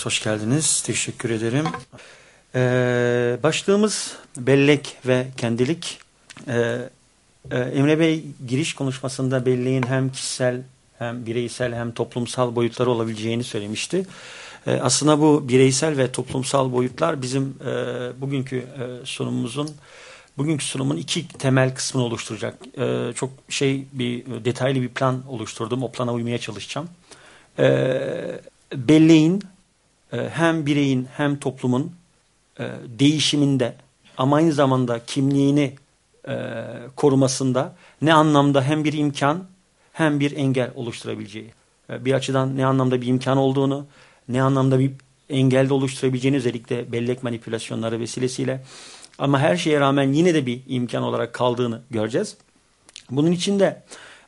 Hepiniz hoş geldiniz. Teşekkür ederim. Ee, başlığımız bellek ve kendilik. Ee, e, Emre Bey giriş konuşmasında belleğin hem kişisel hem bireysel hem toplumsal boyutları olabileceğini söylemişti. Ee, aslında bu bireysel ve toplumsal boyutlar bizim e, bugünkü e, sunumumuzun bugünkü sunumun iki temel kısmını oluşturacak. Ee, çok şey bir detaylı bir plan oluşturdum. O plana uymaya çalışacağım. Ee, belleğin hem bireyin hem toplumun e, değişiminde ama aynı zamanda kimliğini e, korumasında ne anlamda hem bir imkan hem bir engel oluşturabileceği. Bir açıdan ne anlamda bir imkan olduğunu, ne anlamda bir engel de oluşturabileceğini özellikle bellek manipülasyonları vesilesiyle ama her şeye rağmen yine de bir imkan olarak kaldığını göreceğiz. Bunun için de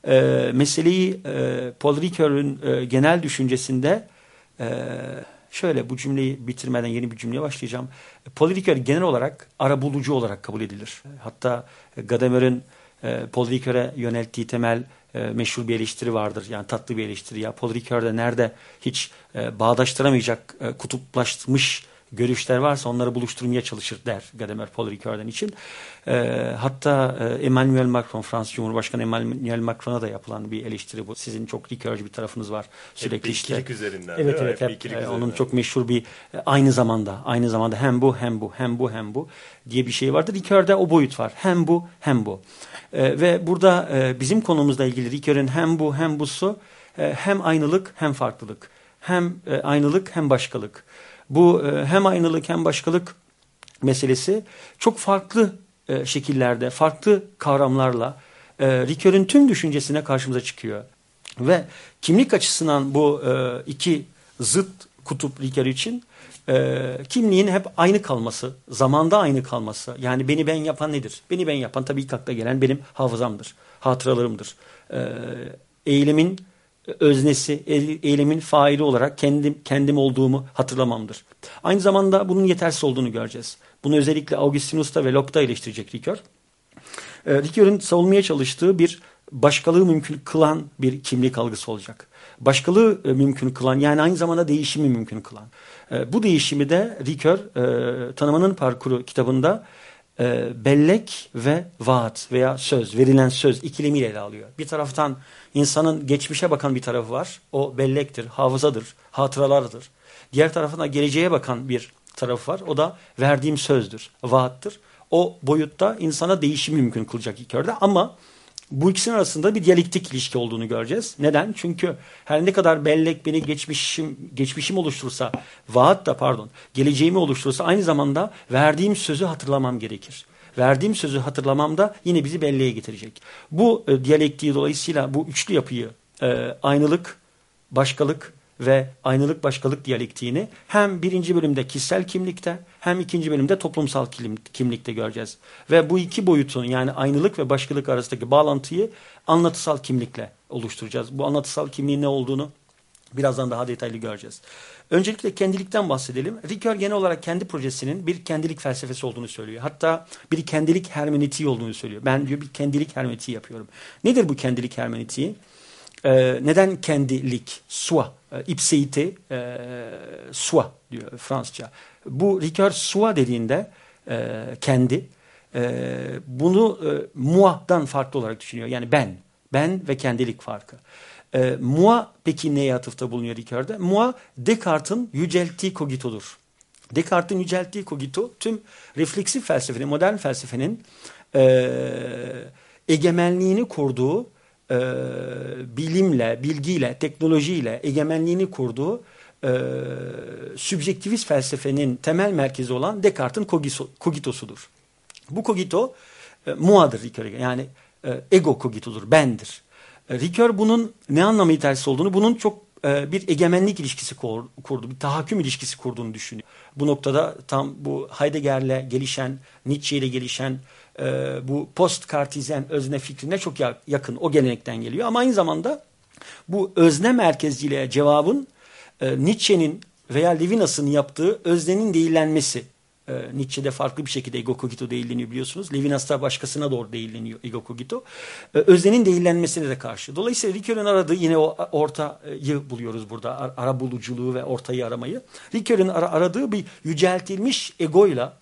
e, meseleyi e, Paul Ricoeur'ün e, genel düşüncesinde ee, şöyle bu cümleyi bitirmeden yeni bir cümleye başlayacağım. Paul Ricoeur genel olarak ara bulucu olarak kabul edilir. Hatta Gadamer'in e, Paul Ricoeur'e yönelttiği temel e, meşhur bir eleştiri vardır. Yani tatlı bir eleştiri. Ya Paul Ricoeur'de nerede hiç e, bağdaştıramayacak e, kutuplaşmış görüşler varsa onları buluşturmaya çalışır der Gadamer Paul Ricoeur'den için. E, hatta e, Emmanuel Macron, Fransız Cumhurbaşkanı Emmanuel Macron'a da yapılan bir eleştiri bu. Sizin çok Ricoeur'cü bir tarafınız var. Sürekli hep işte. üzerinden. Evet evet. Hep, hep, e, onun çok meşhur bir e, aynı zamanda aynı zamanda hem bu hem bu hem bu hem bu diye bir şey vardır. Ricoeur'de o boyut var. Hem bu hem bu. E, ve burada e, bizim konumuzla ilgili Ricoeur'ün hem bu hem busu e, hem aynılık hem farklılık. Hem e, aynılık hem başkalık. Bu e, hem aynılık hem başkalık meselesi çok farklı e, şekillerde, farklı kavramlarla e, Ricoeur'ün tüm düşüncesine karşımıza çıkıyor. Ve kimlik açısından bu iki zıt kutup Ricoeur için kimliğin hep aynı kalması, zamanda aynı kalması. Yani beni ben yapan nedir? Beni ben yapan tabii ilk akla gelen benim hafızamdır, hatıralarımdır. Eylemin öznesi, eylemin faili olarak kendim, kendim olduğumu hatırlamamdır. Aynı zamanda bunun yetersiz olduğunu göreceğiz. Bunu özellikle Augustinus'ta ve Locke'da eleştirecek Ricoeur. E, Ricoeur'ün savunmaya çalıştığı bir başkalığı mümkün kılan bir kimlik algısı olacak. Başkalığı e, mümkün kılan yani aynı zamanda değişimi mümkün kılan. E, bu değişimi de Ricoeur e, Tanımanın Parkuru kitabında e, bellek ve vaat veya söz, verilen söz ikilemiyle ele alıyor. Bir taraftan insanın geçmişe bakan bir tarafı var. O bellektir, hafızadır, hatıralardır. Diğer tarafına geleceğe bakan bir tarafı var. O da verdiğim sözdür, vaattır. O boyutta insana değişim mümkün kılacak ilk örde ama bu ikisinin arasında bir diyalektik ilişki olduğunu göreceğiz. Neden? Çünkü her ne kadar bellek beni geçmişim geçmişim oluşturursa, vaat da pardon, geleceğimi oluşturursa aynı zamanda verdiğim sözü hatırlamam gerekir. Verdiğim sözü hatırlamam da yine bizi belleğe getirecek. Bu e, diyalektiği dolayısıyla bu üçlü yapıyı e, aynılık, başkalık ve aynılık başkalık diyalektiğini hem birinci bölümde kişisel kimlikte hem ikinci bölümde toplumsal kimlikte göreceğiz. Ve bu iki boyutun yani aynılık ve başkalık arasındaki bağlantıyı anlatısal kimlikle oluşturacağız. Bu anlatısal kimliğin ne olduğunu birazdan daha detaylı göreceğiz. Öncelikle kendilikten bahsedelim. Ricoeur genel olarak kendi projesinin bir kendilik felsefesi olduğunu söylüyor. Hatta bir kendilik hermenetiği olduğunu söylüyor. Ben diyor bir kendilik hermenetiği yapıyorum. Nedir bu kendilik hermenetiği? Ee, neden kendilik? Soi. E, ipseite e, soi diyor Fransızca. Bu Ricoeur soi dediğinde e, kendi e, bunu e, mua'dan farklı olarak düşünüyor. Yani ben. Ben ve kendilik farkı. E, moi peki neye atıfta bulunuyor Ricoeur'de? Moi Descartes'in yücelttiği kogitodur. Descartes'in yücelttiği kogito tüm refleksif felsefenin, modern felsefenin e, egemenliğini kurduğu e, bilimle, bilgiyle, teknolojiyle egemenliğini kurduğu e, sübjektivist felsefenin temel merkezi olan Descartes'in kogitosudur. Bu kogito e, muadır Ricoeur'e yani e, ego kogitodur, bendir. E, Ricoeur bunun ne anlamı itersi olduğunu, bunun çok e, bir egemenlik ilişkisi kurdu, bir tahakküm ilişkisi kurduğunu düşünüyor. Bu noktada tam bu Heidegger'le gelişen, Nietzsche ile gelişen e, bu post kartizyen özne fikrine çok yakın. O gelenekten geliyor ama aynı zamanda bu özne merkezciliğe cevabın e, Nietzsche'nin veya Levinas'ın yaptığı öznenin değillenmesi E, Nietzsche'de farklı bir şekilde ego cogito değilleniyor biliyorsunuz. Levinas'ta başkasına doğru değilleniyor ego cogito. E, öznenin değillenmesine de karşı. Dolayısıyla Ricoeur'ün aradığı yine o ortayı buluyoruz burada. Ara buluculuğu ve ortayı aramayı. Ricoeur'ün ar aradığı bir yüceltilmiş egoyla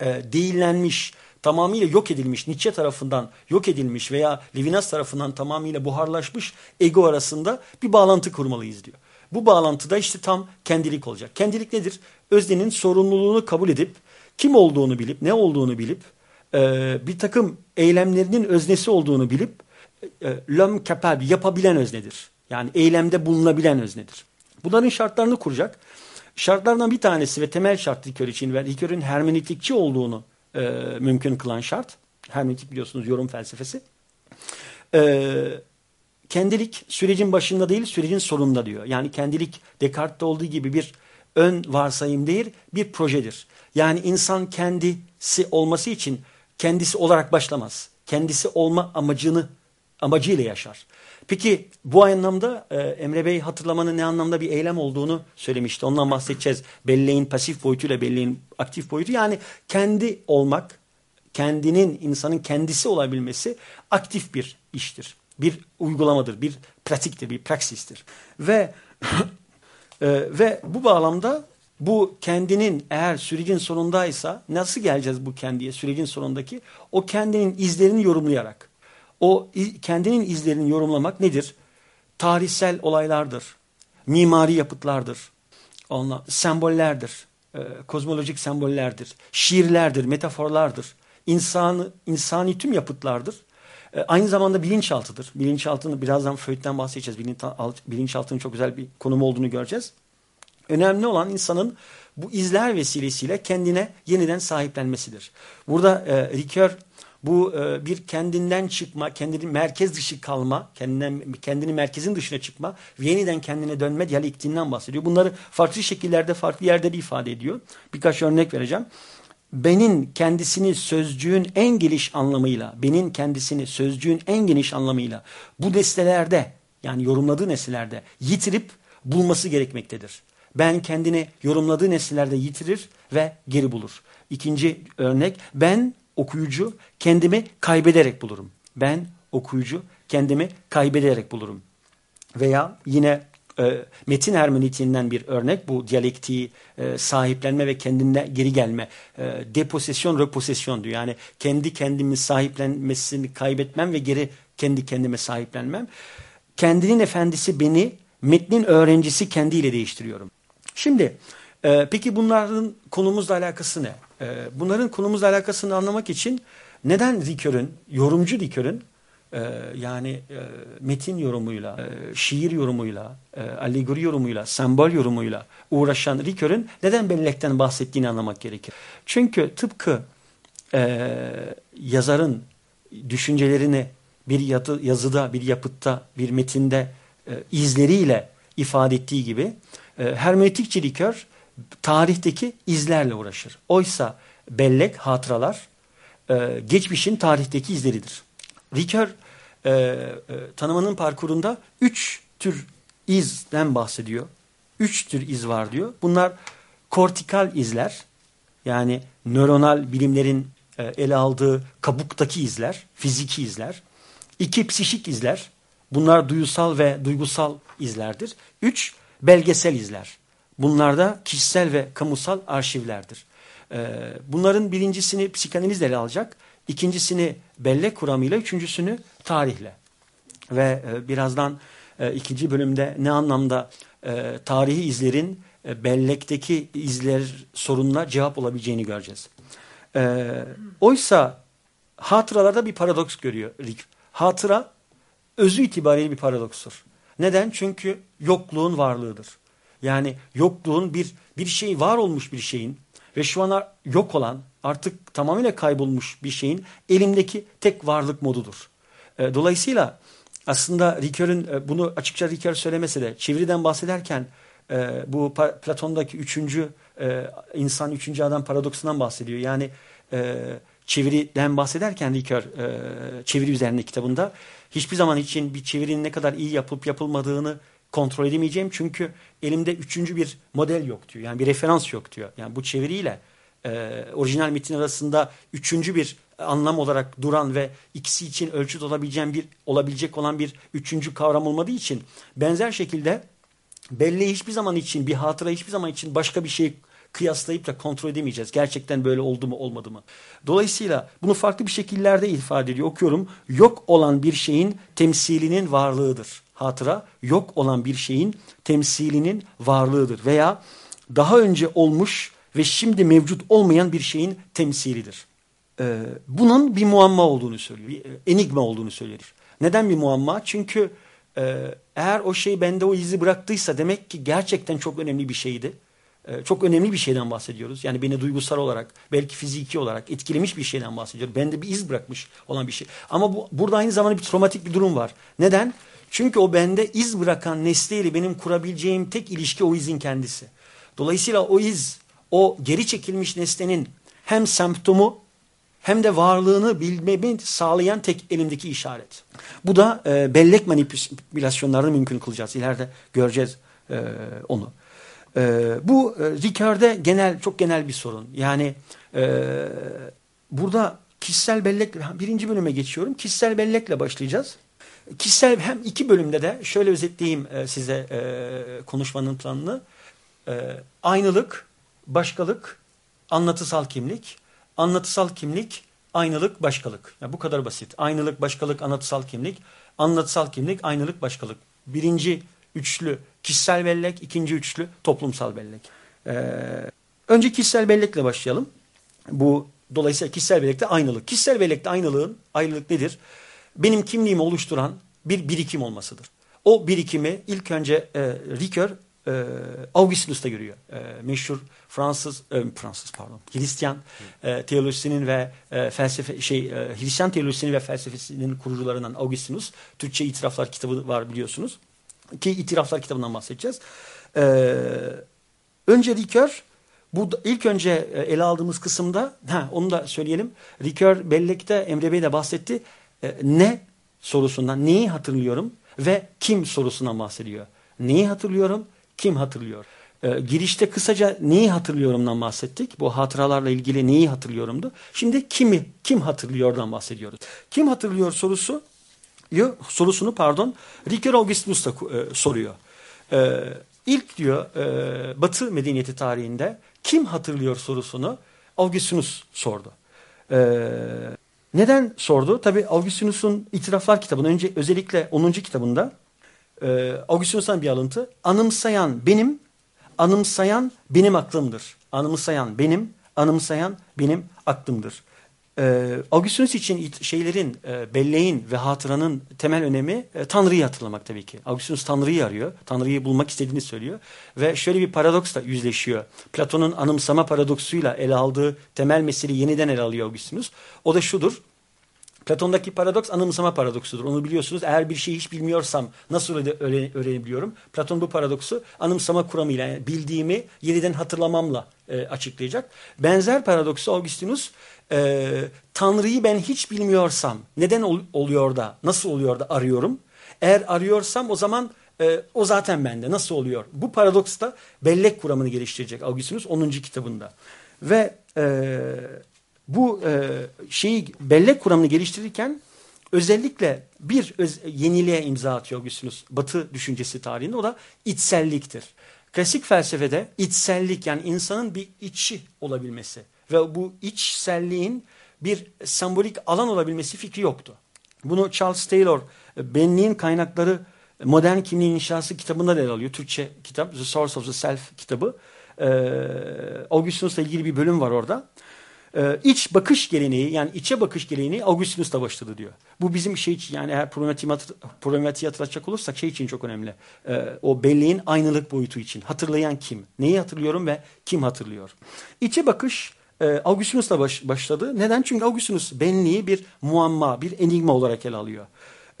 e, değillenmiş, tamamıyla yok edilmiş, Nietzsche tarafından yok edilmiş veya Levinas tarafından tamamıyla buharlaşmış ego arasında bir bağlantı kurmalıyız diyor. Bu bağlantıda işte tam kendilik olacak. Kendilik nedir? Öznenin sorumluluğunu kabul edip, kim olduğunu bilip, ne olduğunu bilip, e, bir takım eylemlerinin öznesi olduğunu bilip, l'homme capable, yapabilen öznedir. Yani eylemde bulunabilen öznedir. Bunların şartlarını kuracak. Şartlardan bir tanesi ve temel şart Ricoeur için ve Ricoeur'ün hermeneutikçi olduğunu e, mümkün kılan şart. Hermeneutik biliyorsunuz yorum felsefesi. E, kendilik sürecin başında değil sürecin sonunda diyor. Yani kendilik Descartes'te olduğu gibi bir ön varsayım değil bir projedir. Yani insan kendisi olması için kendisi olarak başlamaz. Kendisi olma amacını amacıyla yaşar. Peki bu anlamda e, Emre Bey hatırlamanın ne anlamda bir eylem olduğunu söylemişti. Ondan bahsedeceğiz. Belleğin pasif boyutuyla belleğin aktif boyutu. Yani kendi olmak, kendinin, insanın kendisi olabilmesi aktif bir iştir. Bir uygulamadır, bir pratiktir, bir praksistir. Ve e, ve bu bağlamda bu kendinin eğer sürecin sonundaysa nasıl geleceğiz bu kendiye sürecin sonundaki? O kendinin izlerini yorumlayarak o kendinin izlerini yorumlamak nedir? Tarihsel olaylardır, mimari yapıtlardır, onlar, sembollerdir, e, kozmolojik sembollerdir, şiirlerdir, metaforlardır, insanı, insani tüm yapıtlardır. E, aynı zamanda bilinçaltıdır. Bilinçaltını birazdan Freud'den bahsedeceğiz. Bilinçaltının çok güzel bir konum olduğunu göreceğiz. Önemli olan insanın bu izler vesilesiyle kendine yeniden sahiplenmesidir. Burada e, Ricoeur bu e, bir kendinden çıkma, kendini merkez dışı kalma, kendinden, kendini merkezin dışına çıkma yeniden kendine dönme diyalektiğinden bahsediyor. Bunları farklı şekillerde, farklı yerde de ifade ediyor. Birkaç örnek vereceğim. Benin kendisini sözcüğün en geniş anlamıyla, benin kendisini sözcüğün en geniş anlamıyla bu nesnelerde yani yorumladığı nesnelerde yitirip bulması gerekmektedir. Ben kendini yorumladığı nesnelerde yitirir ve geri bulur. İkinci örnek ben okuyucu kendimi kaybederek bulurum. Ben okuyucu kendimi kaybederek bulurum. Veya yine e, metin hermeneutiğinden bir örnek bu diyalektiği e, sahiplenme ve kendine geri gelme. E, deposesyon, reposesyon diyor. Yani kendi kendimi sahiplenmesini kaybetmem ve geri kendi kendime sahiplenmem. Kendinin efendisi beni, metnin öğrencisi kendiyle değiştiriyorum. Şimdi e, peki bunların konumuzla alakası ne? E, bunların konumuzla alakasını anlamak için neden Ricoeur'ün, yorumcu Ricoeur'ün e, yani e, metin yorumuyla, e, şiir yorumuyla, e, alegori yorumuyla, sembol yorumuyla uğraşan Ricoeur'ün neden bellekten bahsettiğini anlamak gerekir. Çünkü tıpkı e, yazarın düşüncelerini bir yazı, yazıda, bir yapıtta, bir metinde e, izleriyle ifade ettiği gibi e, hermeneutikçi Ricoeur tarihteki izlerle uğraşır. Oysa bellek, hatıralar e, geçmişin tarihteki izleridir. Ricoeur e, e, tanımanın parkurunda üç tür izden bahsediyor. Üç tür iz var diyor. Bunlar kortikal izler yani nöronal bilimlerin e, ele aldığı kabuktaki izler, fiziki izler. İki psişik izler. Bunlar duyusal ve duygusal izlerdir. Üç belgesel izler. Bunlar da kişisel ve kamusal arşivlerdir. Ee, bunların birincisini psikanalizle ele alacak, ikincisini bellek kuramıyla, üçüncüsünü tarihle. Ve e, birazdan e, ikinci bölümde ne anlamda e, tarihi izlerin bellekteki izler sorununa cevap olabileceğini göreceğiz. oysa hatıralarda bir paradoks görüyor Rick. Hatıra özü itibariyle bir paradokstur. Neden? Çünkü yokluğun varlığıdır. Yani yokluğun bir bir şey var olmuş bir şeyin ve şu an yok olan artık tamamıyla kaybolmuş bir şeyin elimdeki tek varlık modudur. E, dolayısıyla aslında Ricoeur'ün e, bunu açıkça Ricoeur söylemese de çeviriden bahsederken e, bu Platon'daki üçüncü insan üçüncü adam paradoksundan bahsediyor. Yani çeviriden bahsederken Ricoeur çeviri üzerine kitabında hiçbir zaman için bir çevirinin ne kadar iyi yapıp yapılmadığını kontrol edemeyeceğim çünkü elimde üçüncü bir model yok diyor. Yani bir referans yok diyor. Yani bu çeviriyle e, orijinal metin arasında üçüncü bir anlam olarak duran ve ikisi için ölçüt olabileceğin bir olabilecek olan bir üçüncü kavram olmadığı için benzer şekilde belleği hiçbir zaman için bir hatıra hiçbir zaman için başka bir şey kıyaslayıp da kontrol edemeyeceğiz. Gerçekten böyle oldu mu olmadı mı? Dolayısıyla bunu farklı bir şekillerde ifade ediyor. Okuyorum. Yok olan bir şeyin temsilinin varlığıdır. Hatıra yok olan bir şeyin temsilinin varlığıdır. Veya daha önce olmuş ve şimdi mevcut olmayan bir şeyin temsilidir. Ee, bunun bir muamma olduğunu söylüyor. Bir enigma olduğunu söyler. Neden bir muamma? Çünkü e, eğer o şey bende o izi bıraktıysa demek ki gerçekten çok önemli bir şeydi. E, çok önemli bir şeyden bahsediyoruz. Yani beni duygusal olarak, belki fiziki olarak etkilemiş bir şeyden bahsediyoruz. Bende bir iz bırakmış olan bir şey. Ama bu, burada aynı zamanda bir travmatik bir durum var. Neden? Çünkü o bende iz bırakan nesneyle benim kurabileceğim tek ilişki o izin kendisi. Dolayısıyla o iz, o geri çekilmiş nesnenin hem semptomu hem de varlığını bilmemi sağlayan tek elimdeki işaret. Bu da e, bellek manipülasyonlarını mümkün kılacağız. İleride göreceğiz e, onu. E, bu e, Ricard'e genel çok genel bir sorun. Yani e, burada kişisel bellek birinci bölüme geçiyorum. Kişisel bellekle başlayacağız. Kişisel hem iki bölümde de şöyle özetleyeyim e, size e, konuşmanın planını. E, aynılık, başkalık, anlatısal kimlik, anlatısal kimlik, aynılık, başkalık. Ya bu kadar basit. Aynılık, başkalık, anlatısal kimlik, anlatısal kimlik, aynılık, başkalık. Birinci üçlü kişisel bellek, ikinci üçlü toplumsal bellek. Ee, önce kişisel bellekle başlayalım. Bu dolayısıyla kişisel bellekte aynılık. Kişisel bellekte aynılığın, aynılık nedir? Benim kimliğimi oluşturan bir birikim olmasıdır. O birikimi ilk önce e, Ricoeur e, Augustinus'ta görüyor. E, meşhur Fransız, e, Fransız pardon, Hristiyan e, teolojisinin ve e, felsefe şey e, Hristiyan teolojisinin ve felsefesinin kurucularından Augustinus. Türkçe itiraflar kitabı var biliyorsunuz. Ki itiraflar kitabından bahsedeceğiz. E, önce Ricoeur bu ilk önce e, ele aldığımız kısımda ha, onu da söyleyelim. Ricoeur bellekte Emre Bey de bahsetti. E, ne sorusundan neyi hatırlıyorum ve kim sorusundan bahsediyor. Neyi hatırlıyorum, kim hatırlıyor? E, girişte kısaca neyi hatırlıyorumdan bahsettik. Bu hatıralarla ilgili neyi hatırlıyorumdu. Şimdi kimi, kim hatırlıyordan bahsediyoruz. Kim hatırlıyor sorusu sorusunu pardon Ricoeur Augustinus da e, soruyor. E, ilk diyor e, Batı medeniyeti tarihinde kim hatırlıyor sorusunu Augustinus sordu. E, neden sordu? Tabi Augustinus'un itiraflar kitabını önce özellikle 10. kitabında e, Augustinus'tan bir alıntı. Anımsayan benim, anımsayan benim aklımdır. Anımsayan benim, anımsayan benim aklımdır. Ee, Augustinus için şeylerin, e, belleğin ve hatıranın temel önemi e, Tanrı'yı hatırlamak tabii ki. Augustinus Tanrı'yı arıyor. Tanrı'yı bulmak istediğini söylüyor. Ve şöyle bir paradoksla yüzleşiyor. Platon'un anımsama paradoksuyla ele aldığı temel meseleyi yeniden ele alıyor Augustinus. O da şudur. Platon'daki paradoks anımsama paradoksudur. Onu biliyorsunuz. Eğer bir şeyi hiç bilmiyorsam nasıl öğren öğrenebiliyorum? Platon bu paradoksu anımsama kuramıyla yani bildiğimi yeniden hatırlamamla e, açıklayacak. Benzer paradoksu Augustinus e, Tanrı'yı ben hiç bilmiyorsam neden ol, oluyor da nasıl oluyor da arıyorum? Eğer arıyorsam o zaman e, o zaten bende nasıl oluyor? Bu paradoks da bellek kuramını geliştirecek Augustinus 10. kitabında. Ve e, bu e, şeyi bellek kuramını geliştirirken özellikle bir öz, yeniliğe imza atıyor Augustinus Batı düşüncesi tarihinde o da içselliktir. Klasik felsefede içsellik yani insanın bir içi olabilmesi ve bu içselliğin bir sembolik alan olabilmesi fikri yoktu. Bunu Charles Taylor benliğin kaynakları modern kimliğin inşası kitabında da alıyor. Türkçe kitap The Source of the Self kitabı. Ee, Augustinus'la ilgili bir bölüm var orada e, iç bakış geleneği yani içe bakış geleneği Augustinus'ta başladı diyor. Bu bizim şey için yani eğer problematiği, hatırlatacak olursak şey için çok önemli. E, o belleğin aynılık boyutu için. Hatırlayan kim? Neyi hatırlıyorum ve kim hatırlıyor? İçe bakış e, Augustinus'la baş, başladı. Neden? Çünkü Augustinus benliği bir muamma, bir enigma olarak ele alıyor.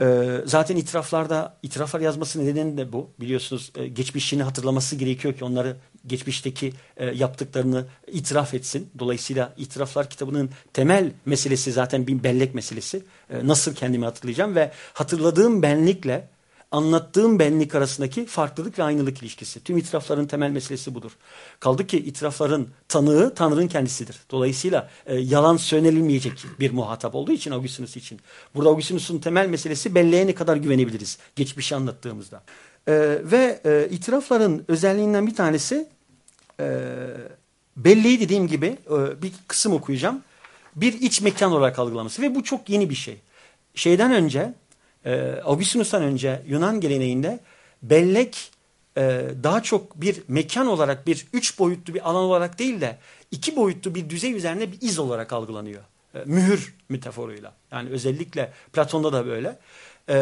Ee, zaten itiraflarda itiraflar yazması nedeni de bu. Biliyorsunuz e, geçmişini hatırlaması gerekiyor ki onları geçmişteki e, yaptıklarını itiraf etsin. Dolayısıyla itiraflar kitabının temel meselesi zaten bir bellek meselesi. E, nasıl kendimi hatırlayacağım ve hatırladığım benlikle anlattığım benlik arasındaki farklılık ve aynılık ilişkisi. Tüm itirafların temel meselesi budur. Kaldı ki itirafların tanığı Tanrı'nın kendisidir. Dolayısıyla e, yalan söylenilmeyecek bir muhatap olduğu için Augustinus için. Burada Augustinus'un temel meselesi belleğe ne kadar güvenebiliriz geçmişi anlattığımızda. E, ve e, itirafların özelliğinden bir tanesi e, belleği dediğim gibi e, bir kısım okuyacağım. Bir iç mekan olarak algılaması ve bu çok yeni bir şey. Şeyden önce e, Augustinus'tan önce Yunan geleneğinde bellek e, daha çok bir mekan olarak bir üç boyutlu bir alan olarak değil de iki boyutlu bir düzey üzerine bir iz olarak algılanıyor. E, mühür metaforuyla. Yani özellikle Platon'da da böyle. E,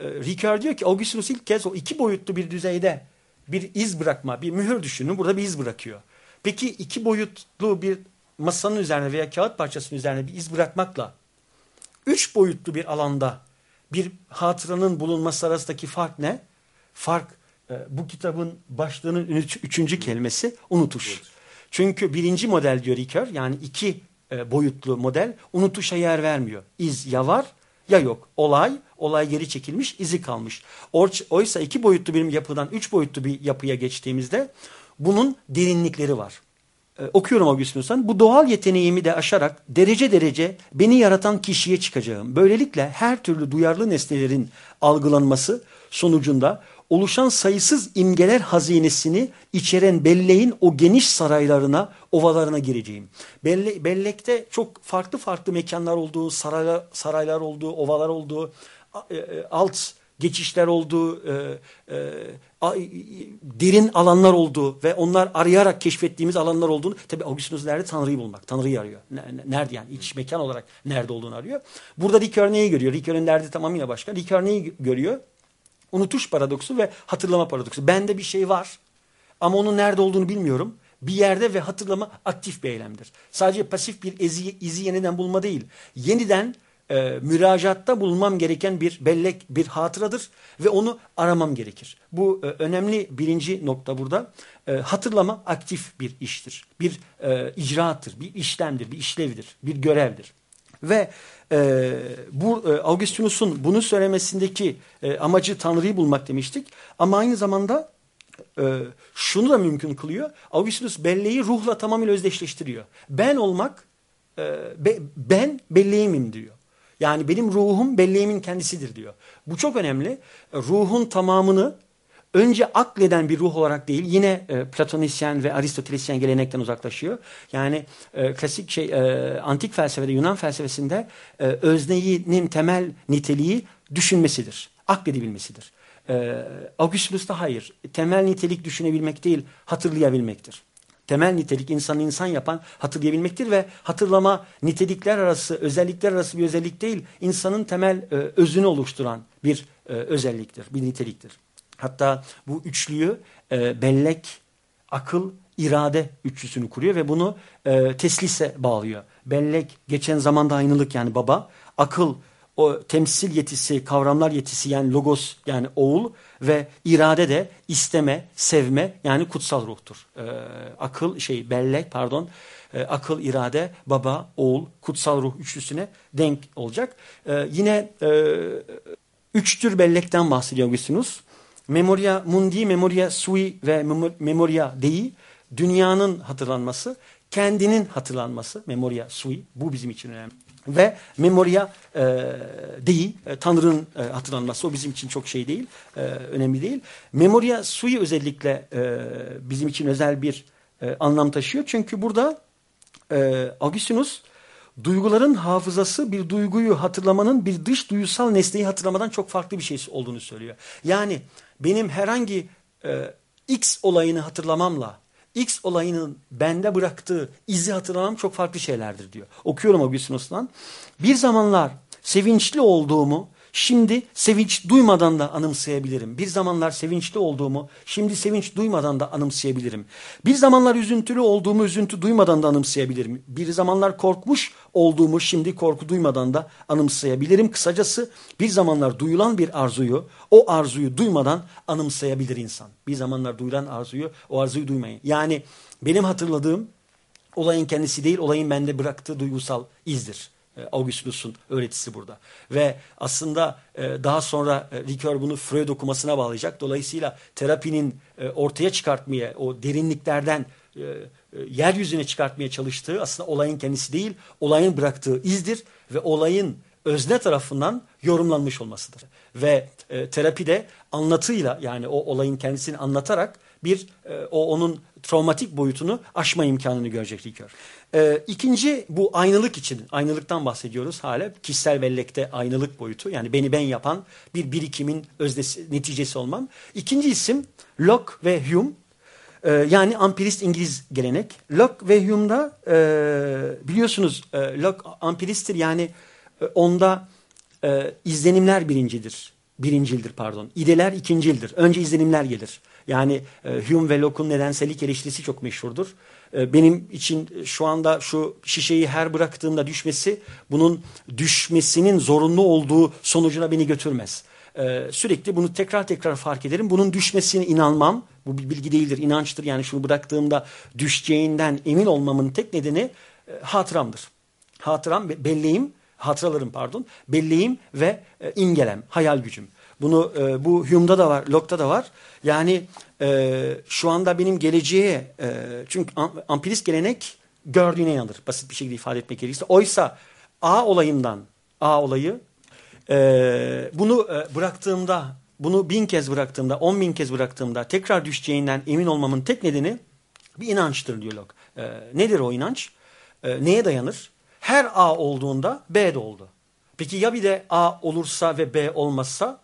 Ricard diyor ki Augustinus ilk kez o iki boyutlu bir düzeyde bir iz bırakma, bir mühür düşünün. Burada bir iz bırakıyor. Peki iki boyutlu bir masanın üzerine veya kağıt parçasının üzerine bir iz bırakmakla üç boyutlu bir alanda bir hatıranın bulunması arasındaki fark ne? Fark e, bu kitabın başlığının üç, üçüncü kelimesi unutuş. Çünkü birinci model diyor Ricoeur yani iki e, boyutlu model unutuşa yer vermiyor. İz ya var ya yok. Olay, olay geri çekilmiş, izi kalmış. Oysa iki boyutlu bir yapıdan üç boyutlu bir yapıya geçtiğimizde bunun derinlikleri var. Ee, okuyorum Augustinus'tan. Bu doğal yeteneğimi de aşarak derece derece beni yaratan kişiye çıkacağım. Böylelikle her türlü duyarlı nesnelerin algılanması sonucunda oluşan sayısız imgeler hazinesini içeren belleğin o geniş saraylarına, ovalarına gireceğim. Belle, bellekte çok farklı farklı mekanlar olduğu, saraylar, saraylar olduğu, ovalar olduğu, alt geçişler olduğu, e, e, derin alanlar olduğu ve onlar arayarak keşfettiğimiz alanlar olduğunu tabi Augustinus nerede? Tanrı'yı bulmak. Tanrı'yı arıyor. Nerede yani? iç mekan olarak nerede olduğunu arıyor. Burada Ricoeur görüyor? Ricoeur'ün derdi tamamıyla başka. Ricoeur görüyor? Unutuş paradoksu ve hatırlama paradoksu. Bende bir şey var ama onun nerede olduğunu bilmiyorum. Bir yerde ve hatırlama aktif bir eylemdir. Sadece pasif bir izi, izi yeniden bulma değil. Yeniden e, müracaatta bulunmam gereken bir bellek, bir hatıradır ve onu aramam gerekir. Bu e, önemli birinci nokta burada. E, hatırlama aktif bir iştir, bir e, icraattır, bir işlemdir, bir işlevdir, bir görevdir. Ve e, bu e, Augustinus'un bunu söylemesindeki e, amacı Tanrı'yı bulmak demiştik. Ama aynı zamanda e, şunu da mümkün kılıyor. Augustinus belleği ruhla tamamıyla özdeşleştiriyor. Ben olmak, e, be, ben belleğimim diyor. Yani benim ruhum belleğimin kendisidir diyor. Bu çok önemli. Ruhun tamamını önce akleden bir ruh olarak değil yine e, Platonisyen ve Aristotelisyen gelenekten uzaklaşıyor. Yani e, klasik şey e, antik felsefede Yunan felsefesinde e, özneyinin temel niteliği düşünmesidir. Akledebilmesidir. E, Augustinus'ta hayır. Temel nitelik düşünebilmek değil hatırlayabilmektir temel nitelik insanı insan yapan hatırlayabilmektir ve hatırlama nitelikler arası, özellikler arası bir özellik değil, insanın temel e, özünü oluşturan bir e, özelliktir, bir niteliktir. Hatta bu üçlüyü e, bellek, akıl, irade üçlüsünü kuruyor ve bunu e, teslise bağlıyor. Bellek, geçen zamanda aynılık yani baba, akıl, o temsil yetisi, kavramlar yetisi yani logos yani oğul ve irade de isteme, sevme yani kutsal ruhtur. Ee, akıl şey bellek pardon e, akıl, irade, baba, oğul, kutsal ruh üçlüsüne denk olacak. Ee, yine e, üç bellekten bahsediyor Augustinus. Memoria mundi, memoria sui ve memoria dei dünyanın hatırlanması, kendinin hatırlanması, memoria sui bu bizim için önemli ve memoria e, değil, e, Tanrı'nın e, hatırlanması o bizim için çok şey değil, e, önemli değil. Memoria sui özellikle e, bizim için özel bir e, anlam taşıyor. Çünkü burada e, Augustinus duyguların hafızası bir duyguyu hatırlamanın bir dış duyusal nesneyi hatırlamadan çok farklı bir şey olduğunu söylüyor. Yani benim herhangi e, X olayını hatırlamamla X olayının bende bıraktığı izi hatırlamam çok farklı şeylerdir diyor. Okuyorum Augustinus'tan. Bir zamanlar sevinçli olduğumu şimdi sevinç duymadan da anımsayabilirim. Bir zamanlar sevinçli olduğumu şimdi sevinç duymadan da anımsayabilirim. Bir zamanlar üzüntülü olduğumu üzüntü duymadan da anımsayabilirim. Bir zamanlar korkmuş olduğumu şimdi korku duymadan da anımsayabilirim. Kısacası bir zamanlar duyulan bir arzuyu o arzuyu duymadan anımsayabilir insan. Bir zamanlar duyulan arzuyu o arzuyu duymayın. Yani benim hatırladığım olayın kendisi değil olayın bende bıraktığı duygusal izdir. E, Augustus'un öğretisi burada. Ve aslında e, daha sonra e, Ricoeur bunu Freud okumasına bağlayacak. Dolayısıyla terapinin e, ortaya çıkartmaya, o derinliklerden e, e, yeryüzüne çıkartmaya çalıştığı aslında olayın kendisi değil, olayın bıraktığı izdir ve olayın özne tarafından yorumlanmış olmasıdır. Ve e, terapi de anlatıyla yani o olayın kendisini anlatarak bir e, o onun travmatik boyutunu aşma imkanını görecek Ricoeur. E, ikinci bu aynılık için, aynılıktan bahsediyoruz hala. Kişisel bellekte aynılık boyutu yani beni ben yapan bir birikimin öznesi, neticesi olmam. İkinci isim Locke ve Hume. E, yani ampirist İngiliz gelenek. Locke ve Hume'da e, biliyorsunuz e, Locke ampiristtir yani e, onda e, izlenimler birincidir. Birincildir pardon. İdeler ikincildir. Önce izlenimler gelir. Yani e, Hume ve Locke'un nedensellik eleştirisi çok meşhurdur. E, benim için şu anda şu şişeyi her bıraktığımda düşmesi bunun düşmesinin zorunlu olduğu sonucuna beni götürmez. E, sürekli bunu tekrar tekrar fark ederim. Bunun düşmesine inanmam. Bu bir bilgi değildir, inançtır. Yani şunu bıraktığımda düşeceğinden emin olmamın tek nedeni e, hatıramdır. Hatıram, belleğim, hatıralarım pardon, belleğim ve e, imgelem, hayal gücüm. Bunu e, bu Hume'da da var, Locke'da da var. Yani e, şu anda benim geleceğe, e, çünkü ampirist gelenek gördüğüne inanır. Basit bir şekilde ifade etmek gerekirse. Oysa A olayından, A olayı e, bunu e, bıraktığımda, bunu bin kez bıraktığımda, on bin kez bıraktığımda tekrar düşeceğinden emin olmamın tek nedeni bir inançtır diyor Locke. E, nedir o inanç? E, neye dayanır? Her A olduğunda B de oldu. Peki ya bir de A olursa ve B olmazsa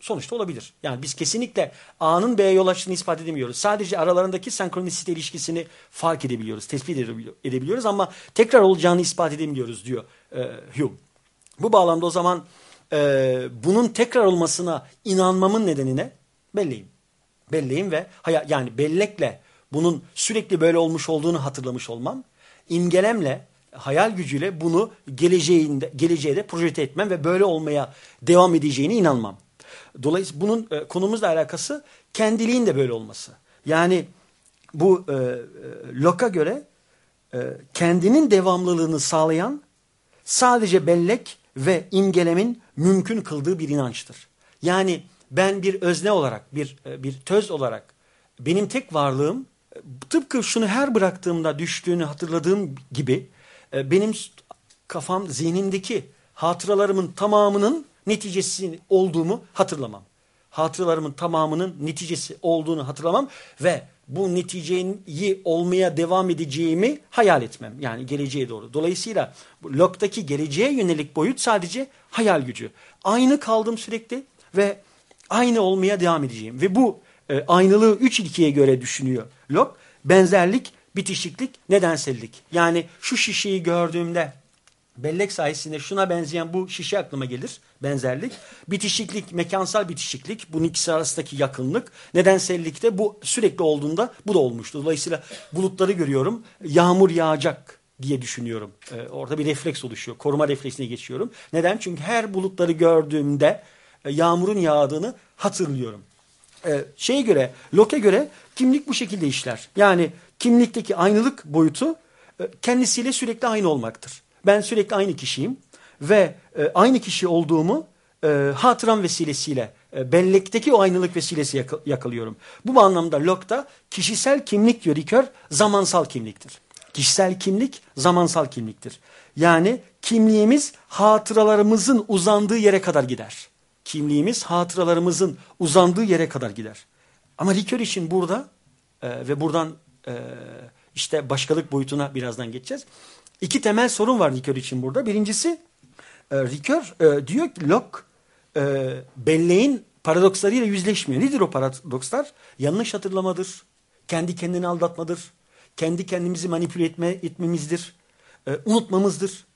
sonuçta olabilir. Yani biz kesinlikle A'nın B'ye yol açtığını ispat edemiyoruz. Sadece aralarındaki senkronisite ilişkisini fark edebiliyoruz, tespit edebiliyoruz ama tekrar olacağını ispat edemiyoruz diyor e, Hume. Bu bağlamda o zaman e, bunun tekrar olmasına inanmamın nedeni ne? Belleyim. Belleyim ve yani bellekle bunun sürekli böyle olmuş olduğunu hatırlamış olmam, imgelemle hayal gücüyle bunu geleceğinde, geleceğe de projete etmem ve böyle olmaya devam edeceğine inanmam. Dolayısıyla bunun e, konumuzla alakası kendiliğin de böyle olması. Yani bu e, e, Locke'a göre e, kendinin devamlılığını sağlayan sadece bellek ve imgelemin mümkün kıldığı bir inançtır. Yani ben bir özne olarak, bir e, bir töz olarak benim tek varlığım e, tıpkı şunu her bıraktığımda düştüğünü hatırladığım gibi e, benim kafam, zihnimdeki hatıralarımın tamamının neticesi olduğumu hatırlamam. Hatıralarımın tamamının neticesi olduğunu hatırlamam ve bu neticeyi olmaya devam edeceğimi hayal etmem. Yani geleceğe doğru. Dolayısıyla Locke'daki geleceğe yönelik boyut sadece hayal gücü. Aynı kaldım sürekli ve aynı olmaya devam edeceğim. Ve bu e, aynılığı üç ilkiye göre düşünüyor Locke. Benzerlik, bitişiklik, nedensellik. Yani şu şişeyi gördüğümde bellek sayesinde şuna benzeyen bu şişe aklıma gelir. Benzerlik. Bitişiklik, mekansal bitişiklik. Bunun ikisi arasındaki yakınlık. Nedensellik de bu sürekli olduğunda bu da olmuştu. Dolayısıyla bulutları görüyorum. Yağmur yağacak diye düşünüyorum. Ee, orada bir refleks oluşuyor. Koruma refleksine geçiyorum. Neden? Çünkü her bulutları gördüğümde e, yağmurun yağdığını hatırlıyorum. Ee, şeye göre, Locke'e göre kimlik bu şekilde işler. Yani kimlikteki aynılık boyutu e, kendisiyle sürekli aynı olmaktır. Ben sürekli aynı kişiyim ve e, aynı kişi olduğumu e, hatıram vesilesiyle, bellekteki o aynılık vesilesi yak yakalıyorum. Bu anlamda Locke'da kişisel kimlik diyor Ricoeur, zamansal kimliktir. Kişisel kimlik zamansal kimliktir. Yani kimliğimiz hatıralarımızın uzandığı yere kadar gider. Kimliğimiz hatıralarımızın uzandığı yere kadar gider. Ama Ricoeur için burada e, ve buradan e, işte başkalık boyutuna birazdan geçeceğiz. İki temel sorun var Ricoeur için burada. Birincisi e, e, diyor ki Locke belleğin paradokslarıyla yüzleşmiyor. Nedir o paradokslar? Yanlış hatırlamadır, kendi kendini aldatmadır, kendi kendimizi manipüle etme, etmemizdir, e, unutmamızdır.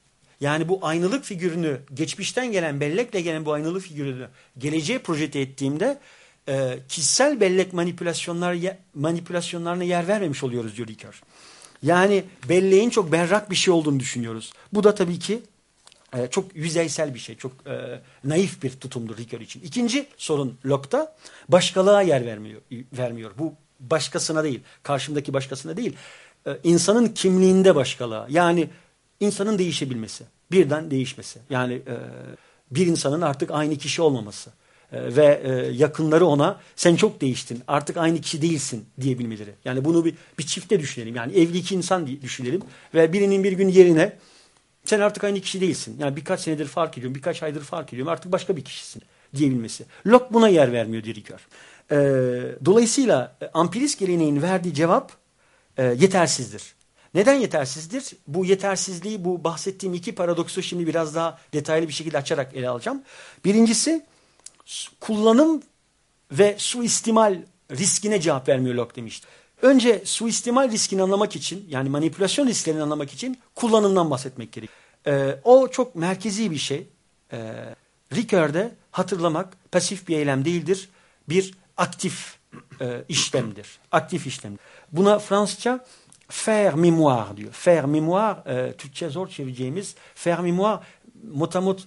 Yani bu aynılık figürünü, geçmişten gelen bellekle gelen bu aynılık figürünü geleceğe projete ettiğimde e, kişisel bellek manipülasyonlar, manipülasyonlarına yer vermemiş oluyoruz diyor Ricoeur. Yani belleğin çok berrak bir şey olduğunu düşünüyoruz. Bu da tabii ki e, çok yüzeysel bir şey, çok e, naif bir tutumdur Ricoeur için. İkinci sorun Locke'da başkalığa yer vermiyor. vermiyor. Bu başkasına değil, karşımdaki başkasına değil, e, insanın kimliğinde başkalığa. Yani insanın değişebilmesi. Birden değişmesi. Yani e, bir insanın artık aynı kişi olmaması. E, ve e, yakınları ona sen çok değiştin artık aynı kişi değilsin diyebilmeleri. Yani bunu bir, bir çifte düşünelim. Yani evli iki insan düşünelim. Ve birinin bir gün yerine sen artık aynı kişi değilsin. Yani birkaç senedir fark ediyorum, birkaç aydır fark ediyorum. Artık başka bir kişisin diyebilmesi. Locke buna yer vermiyor Dirikör. E, dolayısıyla e, ampirist geleneğin verdiği cevap e, yetersizdir. Neden yetersizdir? Bu yetersizliği, bu bahsettiğim iki paradoksu şimdi biraz daha detaylı bir şekilde açarak ele alacağım. Birincisi kullanım ve suistimal riskine cevap vermiyor Locke demişti. Önce suistimal riskini anlamak için yani manipülasyon risklerini anlamak için kullanımdan bahsetmek gerek. Ee, o çok merkezi bir şey. Ee, Ricoeur'de hatırlamak pasif bir eylem değildir. Bir aktif e, işlemdir. Aktif işlem. Buna Fransızca faire mémoire diyor. Faire mémoire, e, Türkçe zor çevireceğimiz faire mémoire motamot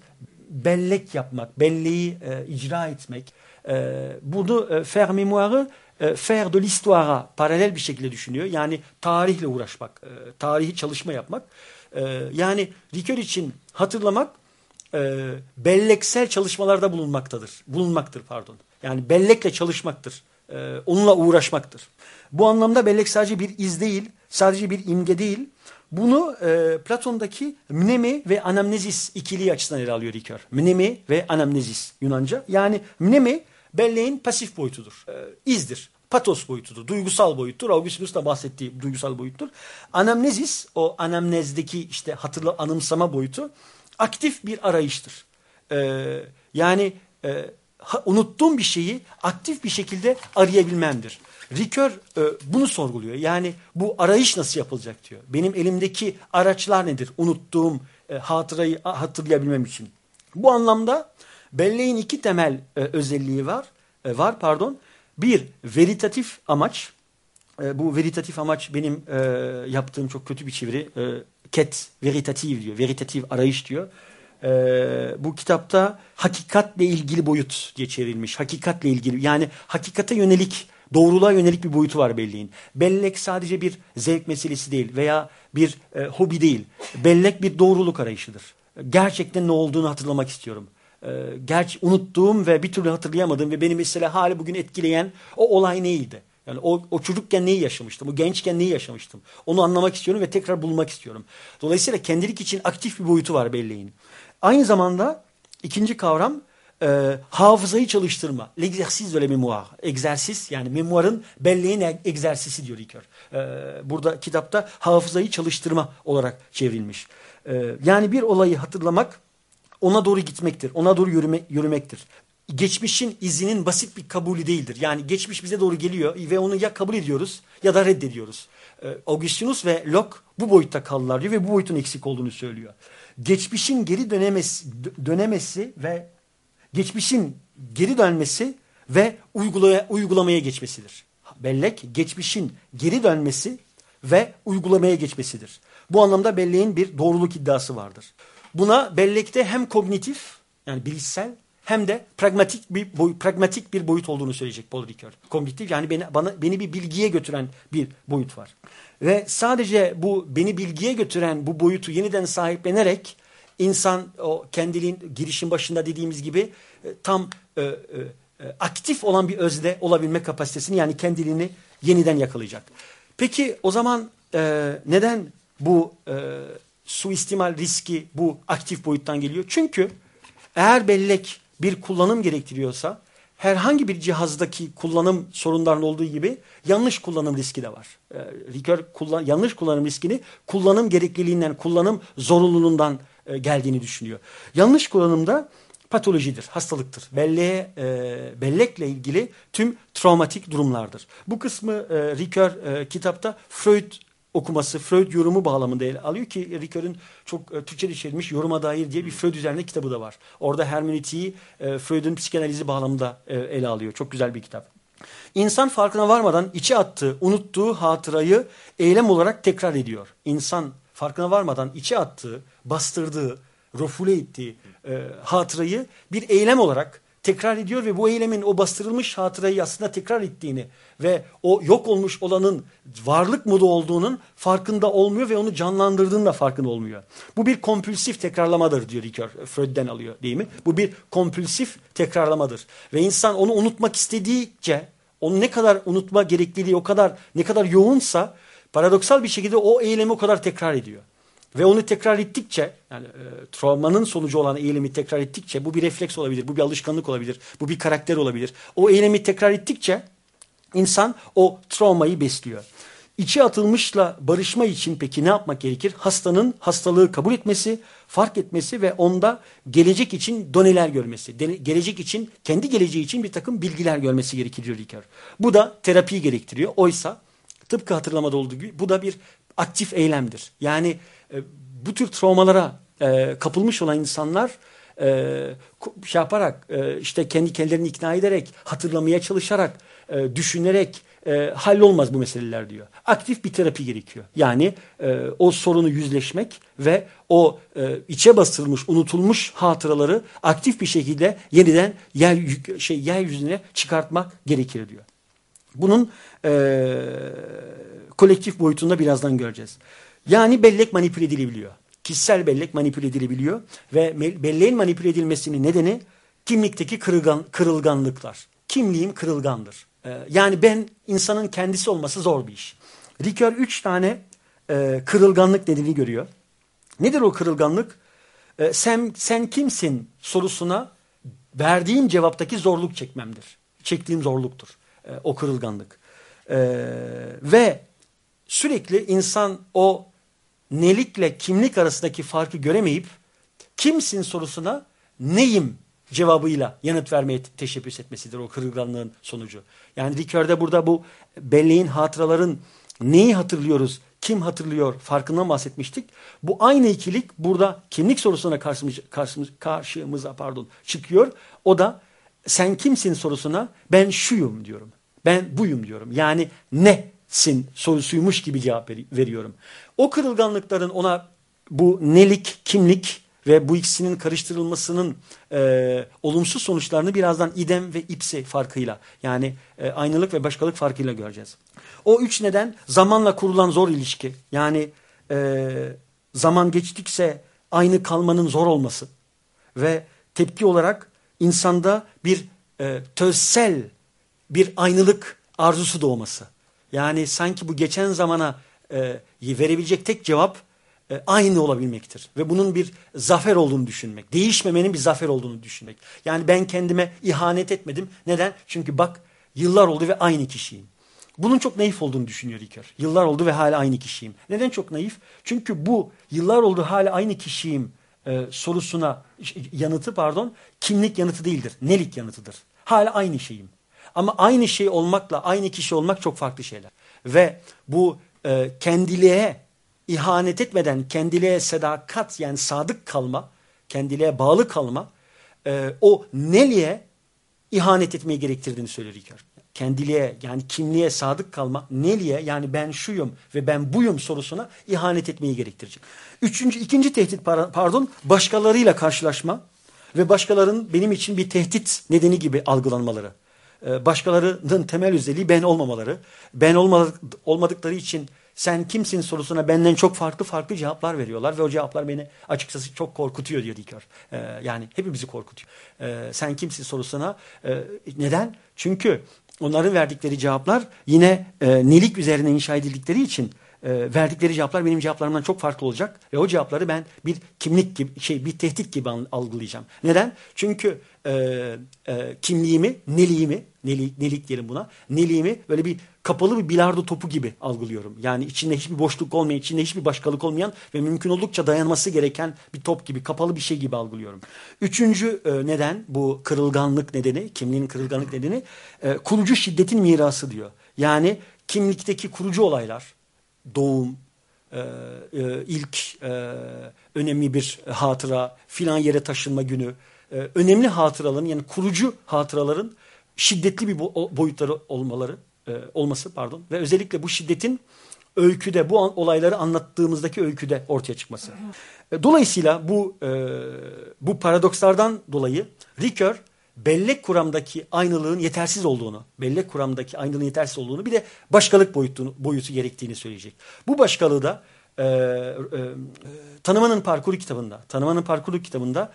bellek yapmak, belleği e, icra etmek. E, bunu e, faire mémoire'ı e, faire de l'histoire'a paralel bir şekilde düşünüyor. Yani tarihle uğraşmak, e, tarihi çalışma yapmak. E, yani Ricoeur için hatırlamak e, belleksel çalışmalarda bulunmaktadır. Bulunmaktır pardon. Yani bellekle çalışmaktır. E, onunla uğraşmaktır. Bu anlamda bellek sadece bir iz değil, sadece bir imge değil. Bunu e, Platon'daki mneme ve anamnezis ikiliği açısından ele alıyor Ricoeur. Mneme ve anamnezis Yunanca. Yani mneme belleğin pasif boyutudur. E, izdir. Patos boyutudur. Duygusal boyuttur. Augustinus da bahsettiği duygusal boyuttur. Anamnezis o anamnezdeki işte hatırla anımsama boyutu aktif bir arayıştır. E, yani e, unuttuğum bir şeyi aktif bir şekilde arayabilmemdir. Rikör e, bunu sorguluyor. Yani bu arayış nasıl yapılacak diyor. Benim elimdeki araçlar nedir? Unuttuğum e, hatırayı hatırlayabilmem için. Bu anlamda belleğin iki temel e, özelliği var. E, var pardon. Bir veritatif amaç. E, bu veritatif amaç benim e, yaptığım çok kötü bir çeviri. E, ket veritatif diyor. Veritatif arayış diyor. E, bu kitapta hakikatle ilgili boyut diye çevrilmiş. Hakikatle ilgili yani hakikate yönelik Doğruluğa yönelik bir boyutu var belleğin. Bellek sadece bir zevk meselesi değil veya bir e, hobi değil. Bellek bir doğruluk arayışıdır. Gerçekten ne olduğunu hatırlamak istiyorum. E, gerçi unuttuğum ve bir türlü hatırlayamadığım ve beni mesela hali bugün etkileyen o olay neydi? Yani o, o çocukken neyi yaşamıştım, o gençken neyi yaşamıştım? Onu anlamak istiyorum ve tekrar bulmak istiyorum. Dolayısıyla kendilik için aktif bir boyutu var belleğin. Aynı zamanda ikinci kavram e, hafızayı çalıştırma. L'exercice de la mémoire. Egzersiz yani memuarın belleğin egzersisi diyor Ricoeur. E, burada kitapta hafızayı çalıştırma olarak çevrilmiş. E, yani bir olayı hatırlamak ona doğru gitmektir. Ona doğru yürüme, yürümektir. Geçmişin izinin basit bir kabulü değildir. Yani geçmiş bize doğru geliyor ve onu ya kabul ediyoruz ya da reddediyoruz. E, Augustinus ve Locke bu boyutta kaldılar diyor ve bu boyutun eksik olduğunu söylüyor. Geçmişin geri dönemesi, dönemesi ve geçmişin geri dönmesi ve uygulaya, uygulamaya geçmesidir. Bellek geçmişin geri dönmesi ve uygulamaya geçmesidir. Bu anlamda belleğin bir doğruluk iddiası vardır. Buna bellekte hem kognitif yani bilişsel hem de pragmatik bir boy, pragmatik bir boyut olduğunu söyleyecek Paul Ricoeur. Kognitif yani beni bana beni bir bilgiye götüren bir boyut var. Ve sadece bu beni bilgiye götüren bu boyutu yeniden sahiplenerek insan o kendiliğin girişin başında dediğimiz gibi e, tam e, e, e, aktif olan bir özde olabilme kapasitesini yani kendiliğini yeniden yakalayacak. Peki o zaman e, neden bu e, suistimal riski bu aktif boyuttan geliyor? Çünkü eğer bellek bir kullanım gerektiriyorsa herhangi bir cihazdaki kullanım sorunlarının olduğu gibi yanlış kullanım riski de var. E, kullan, yanlış kullanım riskini kullanım gerekliliğinden, kullanım zorunluluğundan e, geldiğini düşünüyor. Yanlış kullanımda patolojidir, hastalıktır. Belleğe, e, bellekle ilgili tüm travmatik durumlardır. Bu kısmı e, Ricoeur e, kitapta Freud okuması, Freud yorumu bağlamında ele alıyor ki Ricoeur'ün çok e, Türkçe'de çevrilmiş yoruma dair diye bir Freud üzerine kitabı da var. Orada hermeneutiği e, Freud'un psikanalizi bağlamında e, ele alıyor. Çok güzel bir kitap. İnsan farkına varmadan içe attığı, unuttuğu hatırayı eylem olarak tekrar ediyor. İnsan farkına varmadan içe attığı, bastırdığı, rofule ettiği e, hatırayı bir eylem olarak tekrar ediyor ve bu eylemin o bastırılmış hatırayı aslında tekrar ettiğini ve o yok olmuş olanın varlık modu olduğunun farkında olmuyor ve onu canlandırdığının da farkında olmuyor. Bu bir kompulsif tekrarlamadır diyor Ricoeur. Freud'den alıyor değil mi? Bu bir kompulsif tekrarlamadır. Ve insan onu unutmak istedikçe onu ne kadar unutma gerekliliği o kadar ne kadar yoğunsa paradoksal bir şekilde o eylemi o kadar tekrar ediyor. Ve onu tekrar ettikçe yani e, travmanın sonucu olan eylemi tekrar ettikçe bu bir refleks olabilir, bu bir alışkanlık olabilir, bu bir karakter olabilir. O eylemi tekrar ettikçe insan o travmayı besliyor. İçi atılmışla barışma için peki ne yapmak gerekir? Hastanın hastalığı kabul etmesi, fark etmesi ve onda gelecek için doneler görmesi. De, gelecek için, kendi geleceği için bir takım bilgiler görmesi gerekir diyor Ricoeur. Bu da terapiyi gerektiriyor. Oysa tıpkı hatırlamada olduğu gibi bu da bir aktif eylemdir. Yani e, bu tür travmalara e, kapılmış olan insanlar e, şey yaparak e, işte kendi kendilerini ikna ederek hatırlamaya çalışarak e, düşünerek e, hallolmaz bu meseleler diyor. Aktif bir terapi gerekiyor. Yani e, o sorunu yüzleşmek ve o e, içe bastırılmış, unutulmuş hatıraları aktif bir şekilde yeniden yer şey yeryüzüne çıkartmak gerekir diyor. Bunun e, kolektif boyutunda birazdan göreceğiz. Yani bellek manipüle edilebiliyor. Kişisel bellek manipüle edilebiliyor ve belleğin manipüle edilmesinin nedeni kimlikteki kırılgan, kırılganlıklar. Kimliğim kırılgandır. Ee, yani ben insanın kendisi olması zor bir iş. Ricoeur üç tane e, kırılganlık nedeni görüyor. Nedir o kırılganlık? E, sen, sen kimsin sorusuna verdiğim cevaptaki zorluk çekmemdir. Çektiğim zorluktur e, o kırılganlık. E, ve sürekli insan o nelikle kimlik arasındaki farkı göremeyip kimsin sorusuna neyim cevabıyla yanıt vermeye teşebbüs etmesidir o kırılganlığın sonucu. Yani Ricoeur'de burada bu belleğin hatıraların neyi hatırlıyoruz, kim hatırlıyor farkından bahsetmiştik. Bu aynı ikilik burada kimlik sorusuna karşımıza, karşımıza, karşımıza pardon, çıkıyor. O da sen kimsin sorusuna ben şuyum diyorum. Ben buyum diyorum. Yani nesin sorusuymuş gibi cevap veriyorum. O kırılganlıkların ona bu nelik, kimlik ve bu ikisinin karıştırılmasının e, olumsuz sonuçlarını birazdan idem ve ipsi farkıyla yani e, aynılık ve başkalık farkıyla göreceğiz. O üç neden zamanla kurulan zor ilişki yani e, zaman geçtikçe aynı kalmanın zor olması ve tepki olarak insanda bir e, tözsel bir aynılık arzusu doğması. Yani sanki bu geçen zamana e, verebilecek tek cevap e, aynı olabilmektir. Ve bunun bir zafer olduğunu düşünmek. Değişmemenin bir zafer olduğunu düşünmek. Yani ben kendime ihanet etmedim. Neden? Çünkü bak yıllar oldu ve aynı kişiyim. Bunun çok naif olduğunu düşünüyor Ricoeur. Yıllar oldu ve hala aynı kişiyim. Neden çok naif? Çünkü bu yıllar oldu hala aynı kişiyim e, sorusuna yanıtı pardon kimlik yanıtı değildir. Nelik yanıtıdır. Hala aynı şeyim. Ama aynı şey olmakla aynı kişi olmak çok farklı şeyler. Ve bu e, kendiliğe ihanet etmeden kendiliğe sadakat yani sadık kalma, kendiliğe bağlı kalma e, o neliğe ihanet etmeyi gerektirdiğini söylüyor Ricoeur. Kendiliğe yani kimliğe sadık kalma neliğe yani ben şuyum ve ben buyum sorusuna ihanet etmeyi gerektirecek. Üçüncü, ikinci tehdit pardon başkalarıyla karşılaşma ve başkalarının benim için bir tehdit nedeni gibi algılanmaları. Ee, başkalarının temel özelliği ben olmamaları. Ben olmadıkları için sen kimsin sorusuna benden çok farklı farklı cevaplar veriyorlar ve o cevaplar beni açıkçası çok korkutuyor diyor Dikör. Ee, yani hepimizi korkutuyor. Ee, sen kimsin sorusuna e, neden? Çünkü onların verdikleri cevaplar yine e, nelik üzerine inşa edildikleri için e, verdikleri cevaplar benim cevaplarımdan çok farklı olacak ve o cevapları ben bir kimlik gibi şey bir tehdit gibi algılayacağım. Neden? Çünkü e, e, kimliğimi, neliğimi, nelik, nelik diyelim buna, neliğimi böyle bir kapalı bir bilardo topu gibi algılıyorum. Yani içinde hiçbir boşluk olmayan, içinde hiçbir başkalık olmayan ve mümkün oldukça dayanması gereken bir top gibi, kapalı bir şey gibi algılıyorum. Üçüncü e, neden, bu kırılganlık nedeni, kimliğin kırılganlık nedeni, e, kurucu şiddetin mirası diyor. Yani kimlikteki kurucu olaylar, doğum, e, e, ilk e, önemli bir hatıra, filan yere taşınma günü, önemli hatıraların yani kurucu hatıraların şiddetli bir boyutları olmaları olması pardon ve özellikle bu şiddetin öyküde bu olayları anlattığımızdaki öyküde ortaya çıkması. Dolayısıyla bu bu paradokslardan dolayı Ricoeur bellek kuramdaki aynılığın yetersiz olduğunu, bellek kuramdaki aynılığın yetersiz olduğunu bir de başkalık boyutu, boyutu gerektiğini söyleyecek. Bu başkalığı da e, e, Tanımanın Parkuru kitabında, Tanımanın Parkuru kitabında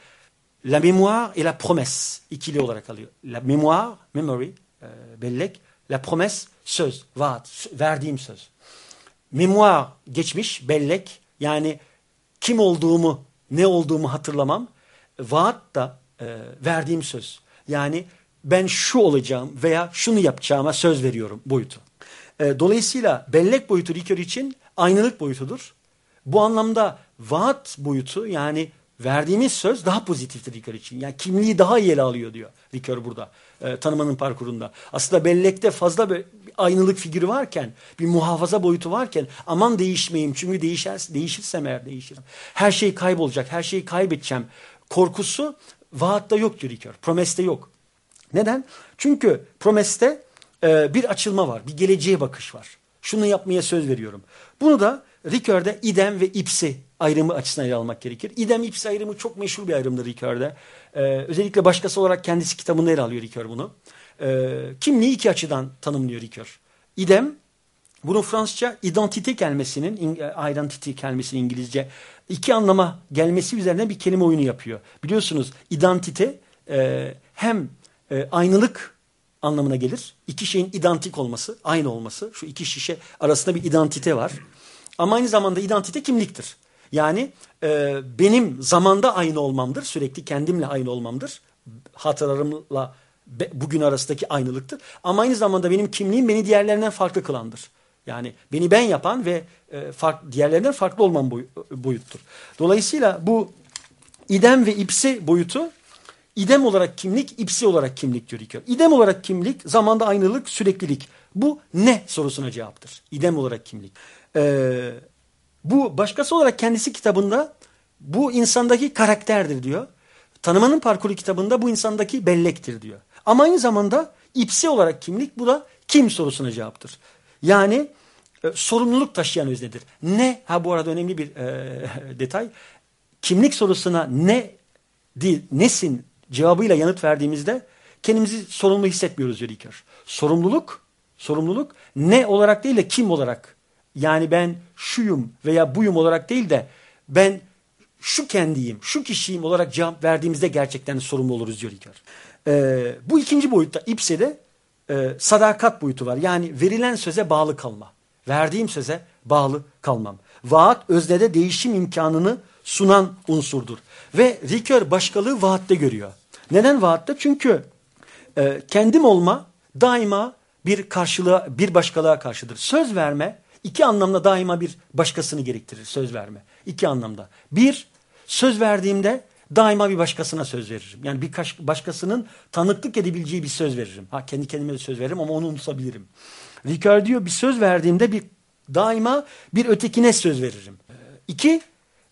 La mémoire et la promesse ikili olarak alıyor. La mémoire, memory, e, bellek, la promesse, söz, vaat, verdiğim söz. Mémoire, geçmiş, bellek, yani kim olduğumu, ne olduğumu hatırlamam. Vaat da e, verdiğim söz. Yani ben şu olacağım veya şunu yapacağıma söz veriyorum boyutu. E, dolayısıyla bellek boyutu Ricoeur için aynılık boyutudur. Bu anlamda vaat boyutu yani verdiğimiz söz daha pozitiftir Ricoeur için. Yani kimliği daha iyi ele alıyor diyor Ricoeur burada e, tanımanın parkurunda. Aslında bellekte fazla bir aynılık figürü varken, bir muhafaza boyutu varken aman değişmeyeyim çünkü değişer, değişirsem eğer değişirim. Her şey kaybolacak, her şeyi kaybedeceğim. Korkusu vaatta yok diyor Ricoeur. Promeste yok. Neden? Çünkü promeste e, bir açılma var, bir geleceğe bakış var. Şunu yapmaya söz veriyorum. Bunu da Ricoeur'de idem ve ipsi ayrımı açısından ele almak gerekir. İdem ipsi ayrımı çok meşhur bir ayrımdır Ricoeur'de. Ee, özellikle başkası olarak kendisi kitabında ele alıyor Ricoeur bunu. Ee, kimliği iki açıdan tanımlıyor Ricoeur. İdem, bunu Fransızca identite kelimesinin, e, identity kelimesinin İngilizce iki anlama gelmesi üzerine bir kelime oyunu yapıyor. Biliyorsunuz identite e, hem e, aynılık anlamına gelir. İki şeyin identik olması, aynı olması. Şu iki şişe arasında bir identite var. Ama aynı zamanda identite kimliktir. Yani e, benim zamanda aynı olmamdır. Sürekli kendimle aynı olmamdır. Hatıralarımla bugün arasındaki aynılıktır. Ama aynı zamanda benim kimliğim beni diğerlerinden farklı kılandır. Yani beni ben yapan ve e, fark, diğerlerinden farklı olmam boy, boyuttur. Dolayısıyla bu idem ve ipsi boyutu idem olarak kimlik, ipsi olarak kimlik diyor İlker. İdem olarak kimlik, zamanda aynılık, süreklilik. Bu ne sorusuna cevaptır. İdem olarak kimlik. Ee, bu başkası olarak kendisi kitabında bu insandaki karakterdir diyor. Tanımanın parkuru kitabında bu insandaki bellektir diyor. Ama aynı zamanda ipsi olarak kimlik bu da kim sorusuna cevaptır. Yani e, sorumluluk taşıyan öznedir. Ne? Ha bu arada önemli bir e, detay. Kimlik sorusuna ne değil, nesin cevabıyla yanıt verdiğimizde kendimizi sorumlu hissetmiyoruz diyor İlker. Sorumluluk, sorumluluk ne olarak değil de kim olarak yani ben şuyum veya buyum olarak değil de ben şu kendiyim, şu kişiyim olarak cevap verdiğimizde gerçekten sorumlu oluruz diyor İlker. Ee, bu ikinci boyutta İpse'de e, sadakat boyutu var. Yani verilen söze bağlı kalma. Verdiğim söze bağlı kalmam. Vaat öznede değişim imkanını sunan unsurdur. Ve Ricoeur başkalığı vaatte görüyor. Neden vaatte? Çünkü e, kendim olma daima bir karşılığa, bir başkalığa karşıdır. Söz verme İki anlamda daima bir başkasını gerektirir söz verme. İki anlamda. Bir, söz verdiğimde daima bir başkasına söz veririm. Yani bir başkasının tanıklık edebileceği bir söz veririm. Ha kendi kendime de söz veririm ama onu unutabilirim. Ricard diyor bir söz verdiğimde bir daima bir ötekine söz veririm. İki,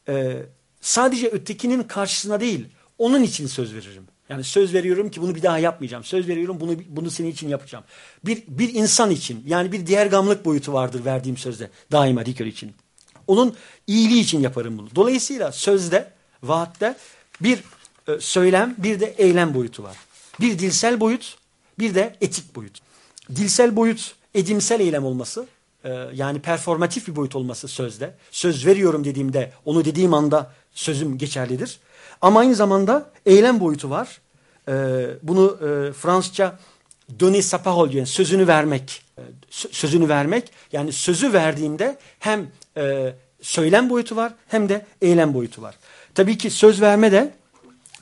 e, sadece ötekinin karşısına değil onun için söz veririm. Yani söz veriyorum ki bunu bir daha yapmayacağım. Söz veriyorum bunu bunu senin için yapacağım. Bir bir insan için yani bir diğer gamlık boyutu vardır verdiğim sözde daima Ricoeur için. Onun iyiliği için yaparım bunu. Dolayısıyla sözde, vaatte bir e, söylem, bir de eylem boyutu var. Bir dilsel boyut, bir de etik boyut. Dilsel boyut edimsel eylem olması, e, yani performatif bir boyut olması sözde. Söz veriyorum dediğimde, onu dediğim anda sözüm geçerlidir. Ama aynı zamanda eylem boyutu var. Ee, bunu e, Fransızca donner sa parole diyor. Sözünü vermek. E, sözünü vermek. Yani sözü verdiğimde hem e, söylem boyutu var hem de eylem boyutu var. Tabii ki söz verme de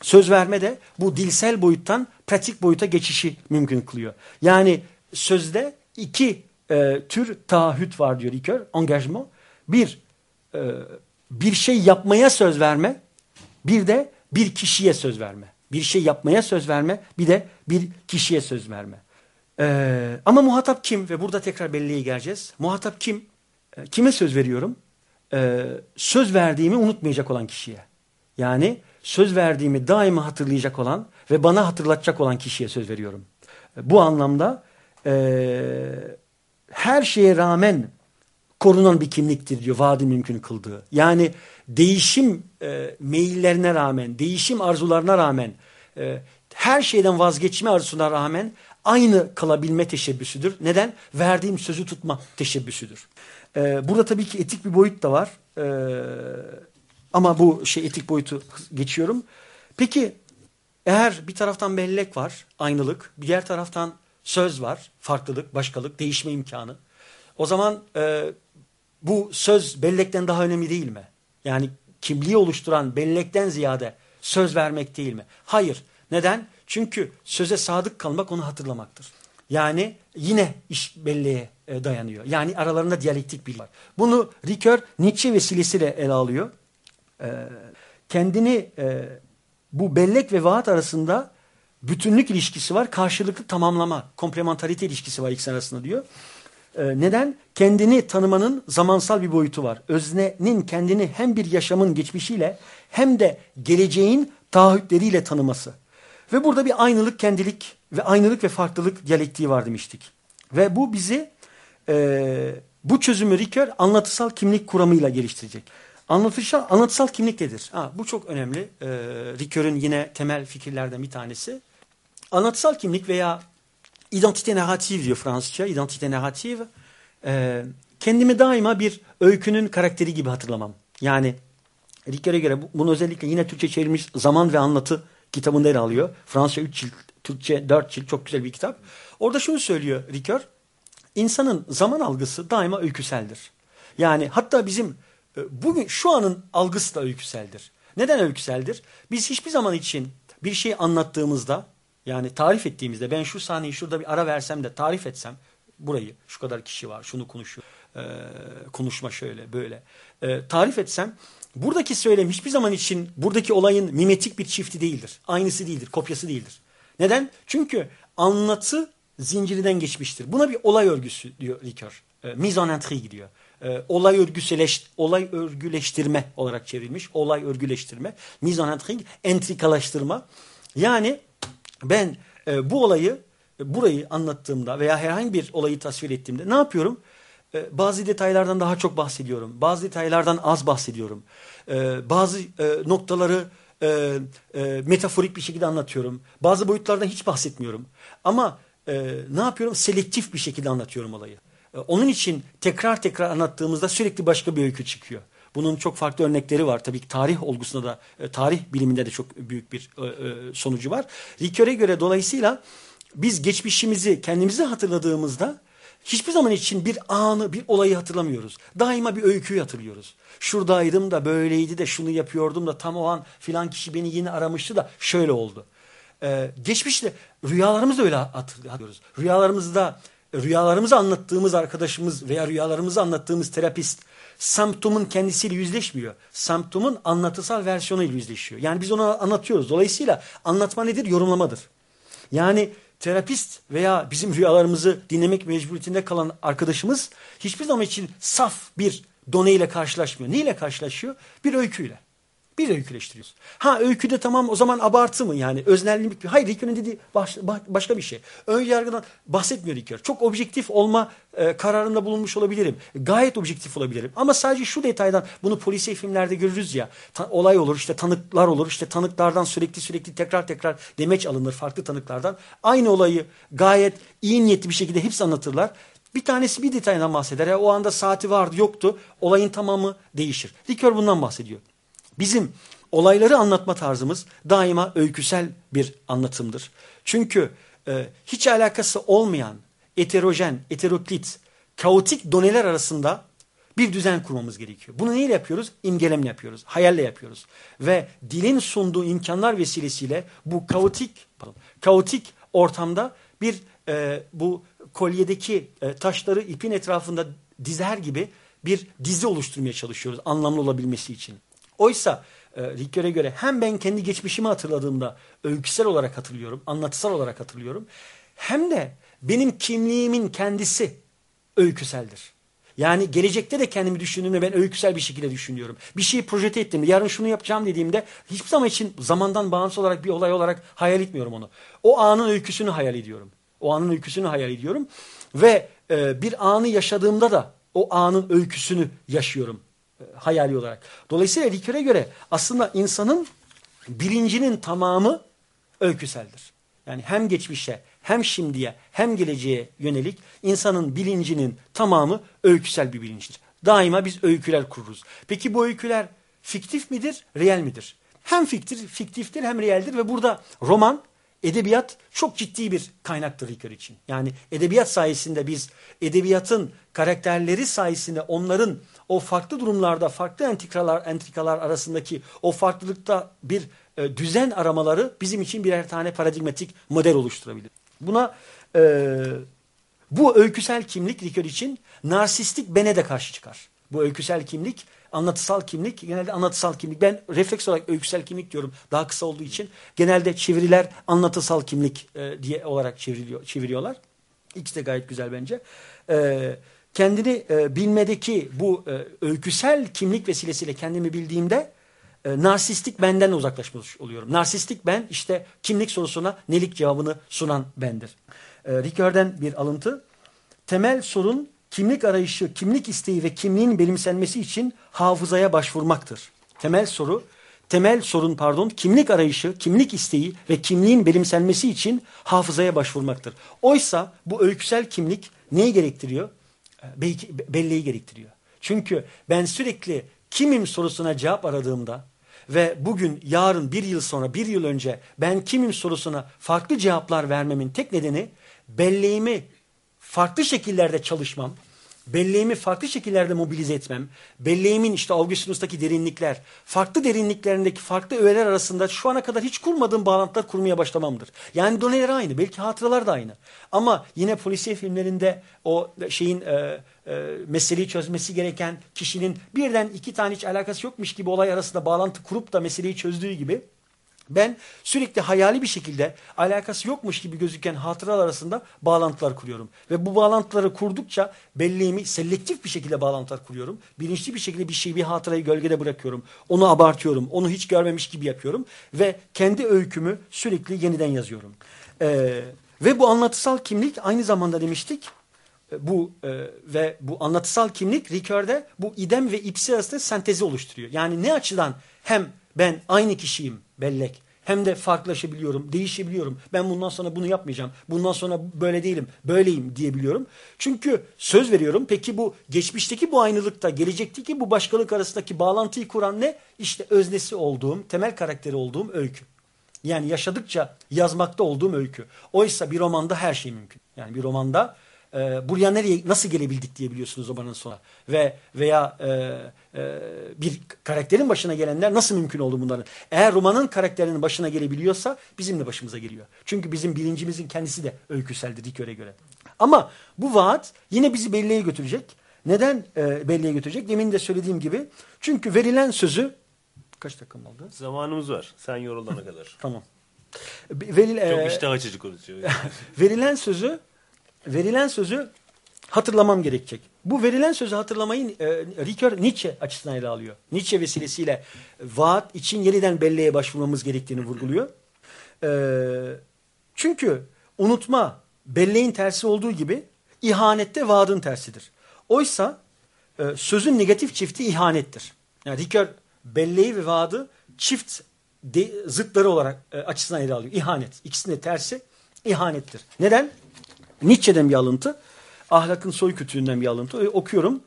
söz verme de bu dilsel boyuttan pratik boyuta geçişi mümkün kılıyor. Yani sözde iki e, tür taahhüt var diyor Ricoeur, engagement. Bir, e, bir şey yapmaya söz verme bir de bir kişiye söz verme. Bir şey yapmaya söz verme, bir de bir kişiye söz verme. Ee, ama muhatap kim? Ve burada tekrar belleğe geleceğiz. Muhatap kim? Ee, kime söz veriyorum? Ee, söz verdiğimi unutmayacak olan kişiye. Yani söz verdiğimi daima hatırlayacak olan ve bana hatırlatacak olan kişiye söz veriyorum. Ee, bu anlamda e, her şeye rağmen korunan bir kimliktir diyor vaadi mümkün kıldığı. Yani değişim e, meyillerine rağmen, değişim arzularına rağmen, e, her şeyden vazgeçme arzusuna rağmen aynı kalabilme teşebbüsüdür. Neden? Verdiğim sözü tutma teşebbüsüdür. Ee, burada tabii ki etik bir boyut da var. Ee, ama bu şey etik boyutu geçiyorum. Peki eğer bir taraftan bellek var, aynılık, bir diğer taraftan söz var, farklılık, başkalık, değişme imkanı. O zaman e, bu söz bellekten daha önemli değil mi? Yani kimliği oluşturan bellekten ziyade söz vermek değil mi? Hayır. Neden? Çünkü söze sadık kalmak onu hatırlamaktır. Yani yine iş belleğe e, dayanıyor. Yani aralarında diyalektik bir var. Bunu Ricoeur Nietzsche vesilesiyle ele alıyor. E, kendini e, bu bellek ve vaat arasında bütünlük ilişkisi var. Karşılıklı tamamlama, komplementarite ilişkisi var ikisi arasında diyor. Neden? Kendini tanımanın zamansal bir boyutu var. Öznenin kendini hem bir yaşamın geçmişiyle hem de geleceğin taahhütleriyle tanıması. Ve burada bir aynılık, kendilik ve aynılık ve farklılık diyalektiği var demiştik. Ve bu bizi e, bu çözümü Ricoeur anlatısal kimlik kuramıyla geliştirecek. Anlatısal, anlatısal kimlik nedir? Ha, bu çok önemli. E, Ricoeur'ün yine temel fikirlerden bir tanesi. Anlatısal kimlik veya identite narratif diyor Fransızca. Identite narratif. E, kendimi daima bir öykünün karakteri gibi hatırlamam. Yani Ricoeur'e göre bunu özellikle yine Türkçe çevrilmiş zaman ve anlatı kitabında ele alıyor. Fransızca 3 cilt, Türkçe 4 cilt çok güzel bir kitap. Orada şunu söylüyor Ricoeur. İnsanın zaman algısı daima öyküseldir. Yani hatta bizim e, bugün şu anın algısı da öyküseldir. Neden öyküseldir? Biz hiçbir zaman için bir şey anlattığımızda yani tarif ettiğimizde ben şu sahneyi şurada bir ara versem de tarif etsem burayı şu kadar kişi var şunu konuşuyor e, konuşma şöyle böyle e, tarif etsem buradaki söylem hiçbir zaman için buradaki olayın mimetik bir çifti değildir. Aynısı değildir, kopyası değildir. Neden? Çünkü anlatı zincirinden geçmiştir. Buna bir olay örgüsü diyor Ricoeur. E, en intrigue diyor. E, olay örgüseleş, olay örgüleştirme olarak çevrilmiş. Olay örgüleştirme. Mise en intrigue, entrikalaştırma. Yani ben e, bu olayı, e, burayı anlattığımda veya herhangi bir olayı tasvir ettiğimde ne yapıyorum? E, bazı detaylardan daha çok bahsediyorum. Bazı detaylardan az bahsediyorum. E, bazı e, noktaları e, e, metaforik bir şekilde anlatıyorum. Bazı boyutlardan hiç bahsetmiyorum. Ama ne yapıyorum? Selektif bir şekilde anlatıyorum olayı. Onun için tekrar tekrar anlattığımızda sürekli başka bir öykü çıkıyor. Bunun çok farklı örnekleri var. Tabii ki tarih olgusunda da, tarih biliminde de çok büyük bir sonucu var. Ricoeur'e göre dolayısıyla biz geçmişimizi kendimizi hatırladığımızda hiçbir zaman için bir anı, bir olayı hatırlamıyoruz. Daima bir öyküyü hatırlıyoruz. Şuradaydım da böyleydi de şunu yapıyordum da tam o an filan kişi beni yine aramıştı da şöyle oldu. Ee, geçmişte rüyalarımızı öyle hatırlıyoruz. Rüyalarımızda rüyalarımızı anlattığımız arkadaşımız veya rüyalarımızı anlattığımız terapist semptomun kendisiyle yüzleşmiyor. Semptomun anlatısal versiyonuyla yüzleşiyor. Yani biz onu anlatıyoruz. Dolayısıyla anlatma nedir? Yorumlamadır. Yani terapist veya bizim rüyalarımızı dinlemek mecburiyetinde kalan arkadaşımız hiçbir zaman için saf bir done ile karşılaşmıyor. Neyle karşılaşıyor? Bir öyküyle. Bir öyküleştiriyoruz. Ha öyküde tamam o zaman abartı mı yani öznellik mi? Hayır Ricoeur'un dediği baş, başka bir şey. Ön yargıdan bahsetmiyor Ricoeur. Çok objektif olma e, kararında bulunmuş olabilirim. Gayet objektif olabilirim. Ama sadece şu detaydan bunu polisiye filmlerde görürüz ya. Ta, olay olur işte tanıklar olur işte tanıklardan sürekli sürekli tekrar tekrar demeç alınır farklı tanıklardan. Aynı olayı gayet iyi niyetli bir şekilde hepsi anlatırlar. Bir tanesi bir detaydan bahseder. Ya, o anda saati vardı yoktu. Olayın tamamı değişir. Ricoeur bundan bahsediyor. Bizim olayları anlatma tarzımız daima öyküsel bir anlatımdır. Çünkü e, hiç alakası olmayan heterojen, heteroklit, kaotik doneler arasında bir düzen kurmamız gerekiyor. Bunu neyle yapıyoruz? İmgelemle yapıyoruz, hayalle yapıyoruz. Ve dilin sunduğu imkanlar vesilesiyle bu kaotik, pardon, kaotik ortamda bir e, bu kolyedeki e, taşları ipin etrafında dizer gibi bir dizi oluşturmaya çalışıyoruz anlamlı olabilmesi için. Oysa e, Ricoeur'e göre hem ben kendi geçmişimi hatırladığımda öyküsel olarak hatırlıyorum, anlatısal olarak hatırlıyorum. Hem de benim kimliğimin kendisi öyküseldir. Yani gelecekte de kendimi düşündüğümde ben öyküsel bir şekilde düşünüyorum. Bir şeyi projete ettiğimde, yarın şunu yapacağım dediğimde hiçbir zaman için zamandan bağımsız olarak bir olay olarak hayal etmiyorum onu. O anın öyküsünü hayal ediyorum. O anın öyküsünü hayal ediyorum. Ve e, bir anı yaşadığımda da o anın öyküsünü yaşıyorum hayali olarak. Dolayısıyla Ricoeur'e göre aslında insanın bilincinin tamamı öyküseldir. Yani hem geçmişe hem şimdiye hem geleceğe yönelik insanın bilincinin tamamı öyküsel bir bilinçtir. Daima biz öyküler kururuz. Peki bu öyküler fiktif midir, reel midir? Hem fiktir, fiktiftir hem reeldir ve burada roman, edebiyat çok ciddi bir kaynaktır Ricoeur için. Yani edebiyat sayesinde biz edebiyatın karakterleri sayesinde onların o farklı durumlarda farklı entrikalar, entrikalar arasındaki o farklılıkta bir e, düzen aramaları bizim için birer tane paradigmatik model oluşturabilir. Buna e, bu öyküsel kimlik Ricoeur için narsistik bene de karşı çıkar. Bu öyküsel kimlik, anlatısal kimlik, genelde anlatısal kimlik. Ben refleks olarak öyküsel kimlik diyorum daha kısa olduğu için. Genelde çeviriler anlatısal kimlik e, diye olarak çevriliyor, çeviriyorlar. İkisi de gayet güzel bence. E, kendini e, bilmedeki bu e, öyküsel kimlik vesilesiyle kendimi bildiğimde e, narsistik benden uzaklaşmış oluyorum. Narsistik ben işte kimlik sorusuna nelik cevabını sunan bendir. E, Ricoeur'den bir alıntı. Temel sorun kimlik arayışı, kimlik isteği ve kimliğin benimsenmesi için hafızaya başvurmaktır. Temel soru, temel sorun pardon, kimlik arayışı, kimlik isteği ve kimliğin benimsenmesi için hafızaya başvurmaktır. Oysa bu öyküsel kimlik neyi gerektiriyor? Belleği gerektiriyor. Çünkü ben sürekli kimim sorusuna cevap aradığımda ve bugün, yarın, bir yıl sonra, bir yıl önce ben kimim sorusuna farklı cevaplar vermemin tek nedeni belleğimi farklı şekillerde çalışmam, belleğimi farklı şekillerde mobilize etmem, belleğimin işte Augustinus'taki derinlikler, farklı derinliklerindeki farklı öğeler arasında şu ana kadar hiç kurmadığım bağlantılar kurmaya başlamamdır. Yani doneler aynı, belki hatıralar da aynı. Ama yine polisiye filmlerinde o şeyin e, e, meseleyi çözmesi gereken kişinin birden iki tane hiç alakası yokmuş gibi olay arasında bağlantı kurup da meseleyi çözdüğü gibi ben sürekli hayali bir şekilde alakası yokmuş gibi gözüken hatıralar arasında bağlantılar kuruyorum. Ve bu bağlantıları kurdukça belleğimi selektif bir şekilde bağlantılar kuruyorum. Bilinçli bir şekilde bir şeyi, bir hatırayı gölgede bırakıyorum. Onu abartıyorum. Onu hiç görmemiş gibi yapıyorum. Ve kendi öykümü sürekli yeniden yazıyorum. Ee, ve bu anlatısal kimlik aynı zamanda demiştik e, bu e, ve bu anlatısal kimlik Ricoeur'de bu idem ve ipsi arasında sentezi oluşturuyor. Yani ne açıdan hem ben aynı kişiyim bellek. Hem de farklılaşabiliyorum, değişebiliyorum. Ben bundan sonra bunu yapmayacağım. Bundan sonra böyle değilim, böyleyim diyebiliyorum. Çünkü söz veriyorum. Peki bu geçmişteki bu aynılıkta, gelecekteki bu başkalık arasındaki bağlantıyı kuran ne? İşte öznesi olduğum, temel karakteri olduğum öykü. Yani yaşadıkça yazmakta olduğum öykü. Oysa bir romanda her şey mümkün. Yani bir romanda e, buraya nereye nasıl gelebildik diyebiliyorsunuz romanın sonuna. Ve veya e, e, bir karakterin başına gelenler nasıl mümkün oldu bunların? Eğer romanın karakterinin başına gelebiliyorsa bizim de başımıza geliyor. Çünkü bizim bilincimizin kendisi de öyküseldir Ricoeur'e göre. Ama bu vaat yine bizi belleğe götürecek. Neden e, belleğe götürecek? Demin de söylediğim gibi. Çünkü verilen sözü kaç dakika oldu? Zamanımız var. Sen yorulana kadar. tamam. Veril, Çok e, iştah açıcı konuşuyor. verilen sözü verilen sözü hatırlamam gerekecek. Bu verilen sözü hatırlamayı e, Ricoeur Nietzsche açısından ele alıyor. Nietzsche vesilesiyle vaat için yeniden belleğe başvurmamız gerektiğini vurguluyor. E, çünkü unutma belleğin tersi olduğu gibi ihanette vaadın tersidir. Oysa e, sözün negatif çifti ihanettir. Yani Ricoeur belleği ve vaadı çift de, zıtları olarak e, açısından ele alıyor. İhanet. İkisinin de tersi ihanettir. Neden? Nietzsche'den bir alıntı. Ahlakın soy kütüğünden bir alıntı. Okuyorum.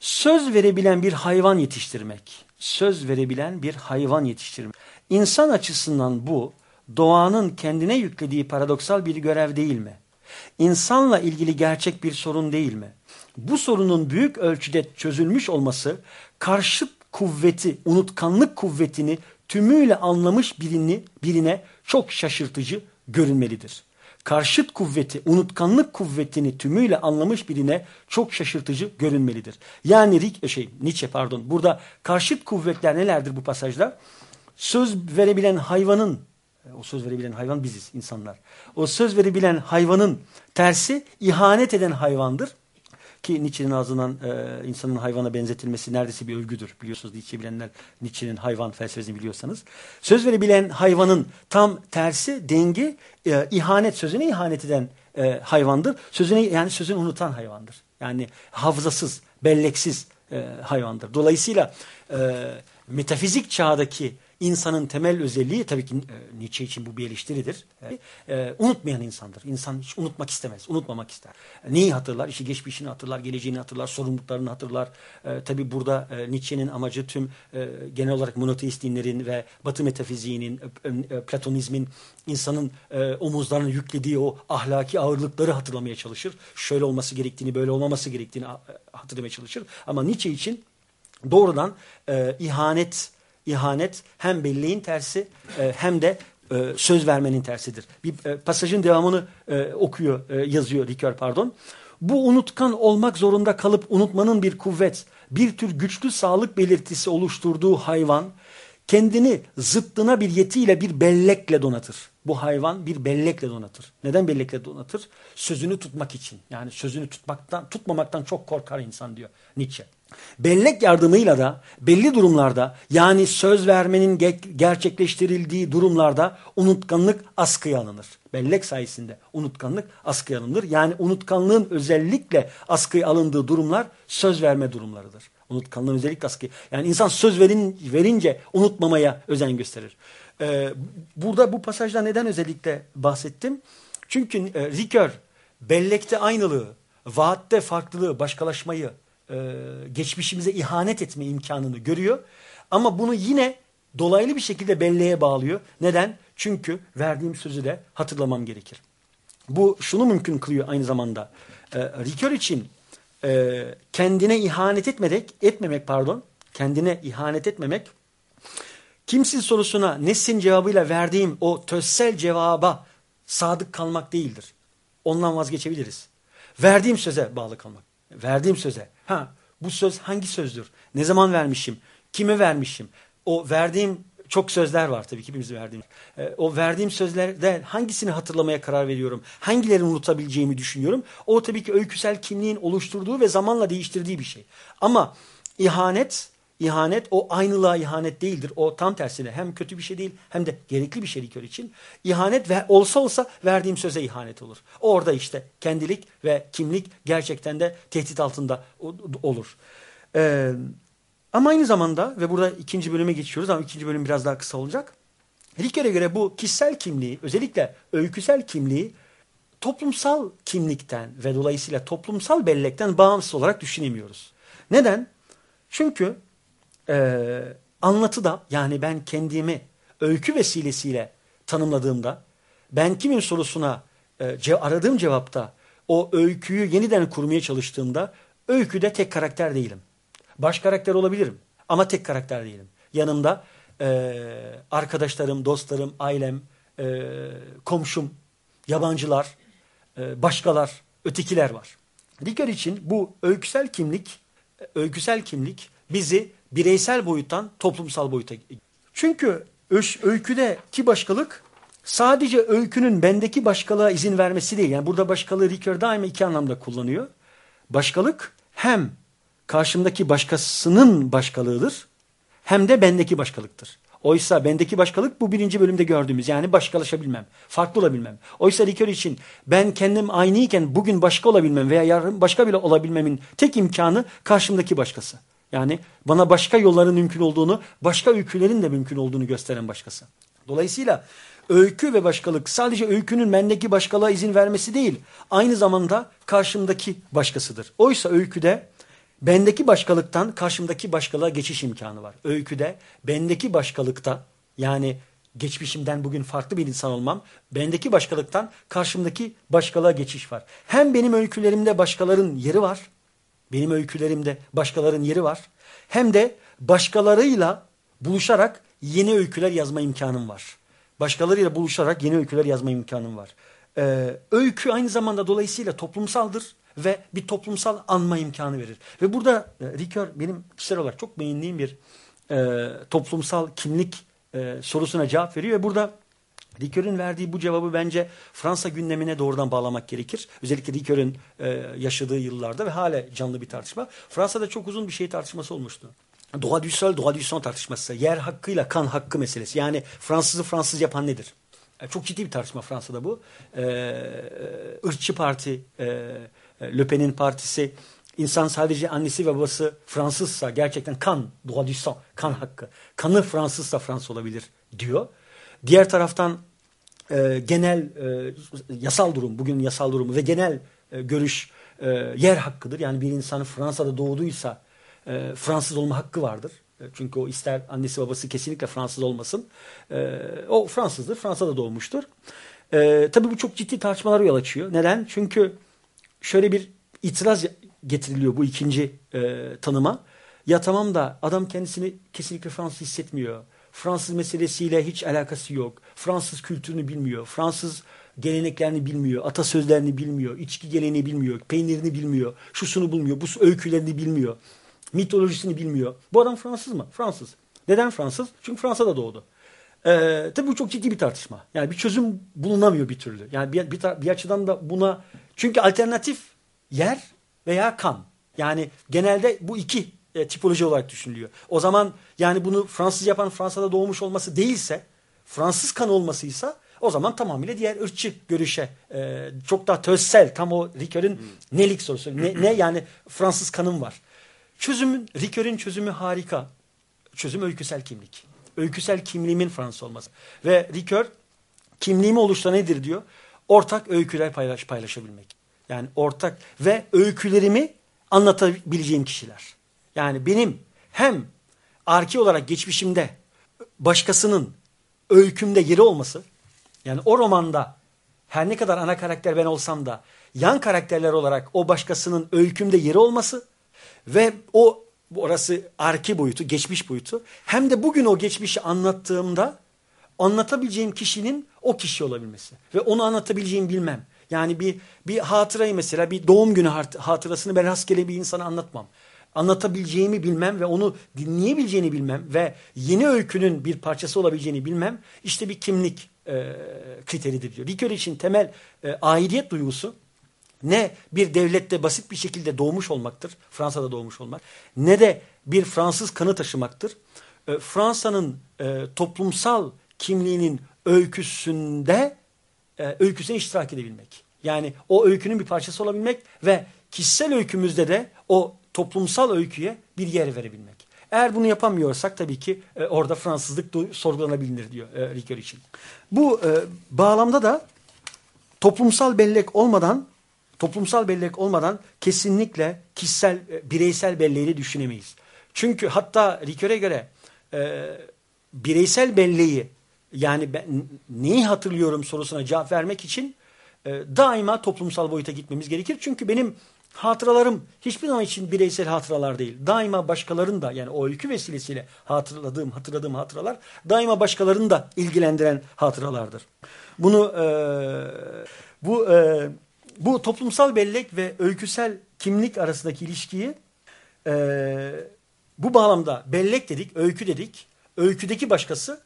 Söz verebilen bir hayvan yetiştirmek. Söz verebilen bir hayvan yetiştirmek. İnsan açısından bu doğanın kendine yüklediği paradoksal bir görev değil mi? İnsanla ilgili gerçek bir sorun değil mi? Bu sorunun büyük ölçüde çözülmüş olması karşıt kuvveti, unutkanlık kuvvetini tümüyle anlamış birini, birine çok şaşırtıcı görünmelidir karşıt kuvveti, unutkanlık kuvvetini tümüyle anlamış birine çok şaşırtıcı görünmelidir. Yani Rick, şey, Nietzsche pardon, burada karşıt kuvvetler nelerdir bu pasajda? Söz verebilen hayvanın, o söz verebilen hayvan biziz insanlar. O söz verebilen hayvanın tersi ihanet eden hayvandır. Ki Nietzsche'nin ağzından e, insanın hayvana benzetilmesi neredeyse bir övgüdür. Biliyorsunuz Nietzsche bilenler Nietzsche'nin hayvan felsefesini biliyorsanız. Söz verebilen hayvanın tam tersi dengi e, ihanet sözüne ihanet eden e, hayvandır. Sözüne yani sözünü unutan hayvandır. Yani hafızasız, belleksiz e, hayvandır. Dolayısıyla e, metafizik çağdaki insanın temel özelliği tabii ki e, Nietzsche için bu bir eleştiridir. E, unutmayan insandır. İnsan hiç unutmak istemez, unutmamak ister. E, neyi hatırlar? İşi geçmişini hatırlar, geleceğini hatırlar, sorumluluklarını hatırlar. E, tabii burada e, Nietzsche'nin amacı tüm e, genel olarak monoteist dinlerin ve Batı metafiziğinin, e, e, Platonizmin insanın e, omuzlarına yüklediği o ahlaki ağırlıkları hatırlamaya çalışır. Şöyle olması gerektiğini, böyle olmaması gerektiğini e, hatırlamaya çalışır. Ama Nietzsche için doğrudan e, ihanet ihanet hem belleğin tersi e, hem de e, söz vermenin tersidir. Bir e, pasajın devamını e, okuyor, e, yazıyor Ricœur pardon. Bu unutkan olmak zorunda kalıp unutmanın bir kuvvet, bir tür güçlü sağlık belirtisi oluşturduğu hayvan kendini zıttına bir yetiyle bir bellekle donatır. Bu hayvan bir bellekle donatır. Neden bellekle donatır? Sözünü tutmak için. Yani sözünü tutmaktan, tutmamaktan çok korkar insan diyor Nietzsche. Bellek yardımıyla da belli durumlarda yani söz vermenin gerçekleştirildiği durumlarda unutkanlık askıya alınır. Bellek sayesinde unutkanlık askıya alınır. Yani unutkanlığın özellikle askıya alındığı durumlar söz verme durumlarıdır. Unutkanlığın özellikle askıya. Yani insan söz verin, verince unutmamaya özen gösterir. Ee, burada bu pasajda neden özellikle bahsettim? Çünkü e, Ricoeur bellekte aynılığı, vaatte farklılığı, başkalaşmayı, e, geçmişimize ihanet etme imkanını görüyor. Ama bunu yine dolaylı bir şekilde belleğe bağlıyor. Neden? Çünkü verdiğim sözü de hatırlamam gerekir. Bu şunu mümkün kılıyor aynı zamanda. E, Ricoeur için e, kendine ihanet etmemek, etmemek pardon, kendine ihanet etmemek, kimsin sorusuna nesin cevabıyla verdiğim o tözsel cevaba sadık kalmak değildir. Ondan vazgeçebiliriz. Verdiğim söze bağlı kalmak. Verdiğim söze. Ha bu söz hangi sözdür? Ne zaman vermişim? Kime vermişim? O verdiğim çok sözler var tabii ki hepimiz verdiğim. E, o verdiğim sözlerden hangisini hatırlamaya karar veriyorum? Hangilerini unutabileceğimi düşünüyorum? O tabii ki öyküsel kimliğin oluşturduğu ve zamanla değiştirdiği bir şey. Ama ihanet İhanet o aynılığa ihanet değildir. O tam tersine hem kötü bir şey değil hem de gerekli bir şey likör için. İhanet ve olsa olsa verdiğim söze ihanet olur. Orada işte kendilik ve kimlik gerçekten de tehdit altında olur. Ee, ama aynı zamanda ve burada ikinci bölüme geçiyoruz ama ikinci bölüm biraz daha kısa olacak. Ricoeur'e göre bu kişisel kimliği özellikle öyküsel kimliği toplumsal kimlikten ve dolayısıyla toplumsal bellekten bağımsız olarak düşünemiyoruz. Neden? Çünkü e, anlatıda yani ben kendimi öykü vesilesiyle tanımladığımda ben kimin sorusuna e, aradığım cevapta o öyküyü yeniden kurmaya çalıştığımda öyküde tek karakter değilim. Baş karakter olabilirim ama tek karakter değilim. Yanımda e, arkadaşlarım, dostlarım, ailem, e, komşum, yabancılar, e, başkalar, ötekiler var. Ricoeur için bu öyküsel kimlik, öyküsel kimlik bizi bireysel boyuttan toplumsal boyuta. Çünkü öyküdeki başkalık sadece öykünün bendeki başkalığa izin vermesi değil. Yani burada başkalığı Ricoeur daima iki anlamda kullanıyor. Başkalık hem karşımdaki başkasının başkalığıdır hem de bendeki başkalıktır. Oysa bendeki başkalık bu birinci bölümde gördüğümüz yani başkalaşabilmem, farklı olabilmem. Oysa Ricoeur için ben kendim aynıyken bugün başka olabilmem veya yarın başka bile olabilmemin tek imkanı karşımdaki başkası. Yani bana başka yolların mümkün olduğunu, başka öykülerin de mümkün olduğunu gösteren başkası. Dolayısıyla öykü ve başkalık sadece öykünün bendeki başkalığa izin vermesi değil, aynı zamanda karşımdaki başkasıdır. Oysa öyküde bendeki başkalıktan karşımdaki başkalığa geçiş imkanı var. Öyküde bendeki başkalıkta yani geçmişimden bugün farklı bir insan olmam, bendeki başkalıktan karşımdaki başkalığa geçiş var. Hem benim öykülerimde başkaların yeri var, benim öykülerimde başkalarının yeri var. Hem de başkalarıyla buluşarak yeni öyküler yazma imkanım var. Başkalarıyla buluşarak yeni öyküler yazma imkanım var. Ee, öykü aynı zamanda dolayısıyla toplumsaldır ve bir toplumsal anma imkanı verir. Ve burada e, Ricoeur benim kişisel olarak çok beğendiğim bir e, toplumsal kimlik e, sorusuna cevap veriyor ve burada Ricoeur'ün verdiği bu cevabı bence Fransa gündemine doğrudan bağlamak gerekir. Özellikle Ricoeur'ün e, yaşadığı yıllarda ve hala canlı bir tartışma. Fransa'da çok uzun bir şey tartışması olmuştu. Droit du sol, droit du sang tartışması. Yer hakkıyla kan hakkı meselesi. Yani Fransızı Fransız yapan nedir? E, çok ciddi bir tartışma Fransa'da bu. E, ırkçı parti, e, Le Pen'in partisi insan sadece annesi ve babası Fransızsa gerçekten kan, droit du kan hakkı. Kanı Fransızsa Fransız olabilir diyor. Diğer taraftan e, genel e, yasal durum, bugün yasal durumu ve genel e, görüş e, yer hakkıdır. Yani bir insan Fransa'da doğduysa e, Fransız olma hakkı vardır. E, çünkü o ister annesi babası kesinlikle Fransız olmasın. E, o Fransızdır, Fransa'da doğmuştur. E, tabii bu çok ciddi tartışmalara yol açıyor. Neden? Çünkü şöyle bir itiraz getiriliyor bu ikinci e, tanıma. Ya tamam da adam kendisini kesinlikle Fransız hissetmiyor. Fransız meselesiyle hiç alakası yok. Fransız kültürünü bilmiyor. Fransız geleneklerini bilmiyor. Atasözlerini bilmiyor. içki geleneğini bilmiyor. Peynirini bilmiyor. Şusunu bilmiyor. Bu öykülerini bilmiyor. Mitolojisini bilmiyor. Bu adam Fransız mı? Fransız. Neden Fransız? Çünkü Fransa'da doğdu. Ee, tabii bu çok ciddi bir tartışma. Yani bir çözüm bulunamıyor bir türlü. Yani bir, bir, bir açıdan da buna çünkü alternatif yer veya kan. Yani genelde bu iki e, tipoloji olarak düşünülüyor. O zaman yani bunu Fransız yapan Fransa'da doğmuş olması değilse Fransız kan olmasıysa o zaman tamamıyla diğer ırkçı görüşe e, çok daha tözsel tam o Ricoeur'ün nelik sorusu. Ne, ne yani Fransız kanım var. Çözümün Ricoeur'ün çözümü harika. Çözüm öyküsel kimlik. Öyküsel kimliğimin Fransız olması. Ve Ricoeur kimliğimi oluşturan nedir diyor? Ortak öyküler paylaş, paylaşabilmek. Yani ortak ve öykülerimi anlatabileceğim kişiler. Yani benim hem arki olarak geçmişimde başkasının öykümde yeri olması, yani o romanda her ne kadar ana karakter ben olsam da yan karakterler olarak o başkasının öykümde yeri olması ve o orası arki boyutu, geçmiş boyutu hem de bugün o geçmişi anlattığımda anlatabileceğim kişinin o kişi olabilmesi ve onu anlatabileceğim bilmem. Yani bir bir hatırayı mesela bir doğum günü hatırasını ben rastgele bir insana anlatmam. Anlatabileceğimi bilmem ve onu dinleyebileceğini bilmem ve yeni öykünün bir parçası olabileceğini bilmem işte bir kimlik e, kriteridir diyor. Ricoeur için temel e, aidiyet duygusu ne bir devlette basit bir şekilde doğmuş olmaktır, Fransa'da doğmuş olmak, ne de bir Fransız kanı taşımaktır. E, Fransa'nın e, toplumsal kimliğinin öyküsünde e, öyküsüne iştirak edebilmek. Yani o öykünün bir parçası olabilmek ve kişisel öykümüzde de o toplumsal öyküye bir yer verebilmek. Eğer bunu yapamıyorsak tabii ki e, orada Fransızlık sorgulanabilir diyor e, Ricoeur için. Bu e, bağlamda da toplumsal bellek olmadan toplumsal bellek olmadan kesinlikle kişisel e, bireysel belleği düşünemeyiz. Çünkü hatta Ricoeur'e göre e, bireysel belleği yani ben neyi hatırlıyorum sorusuna cevap vermek için e, daima toplumsal boyuta gitmemiz gerekir. Çünkü benim hatıralarım hiçbir zaman için bireysel hatıralar değil. Daima başkalarının da yani o öykü vesilesiyle hatırladığım, hatırladığım hatıralar daima başkalarını da ilgilendiren hatıralardır. Bunu e, bu e, bu toplumsal bellek ve öyküsel kimlik arasındaki ilişkiyi e, bu bağlamda bellek dedik, öykü dedik. Öyküdeki başkası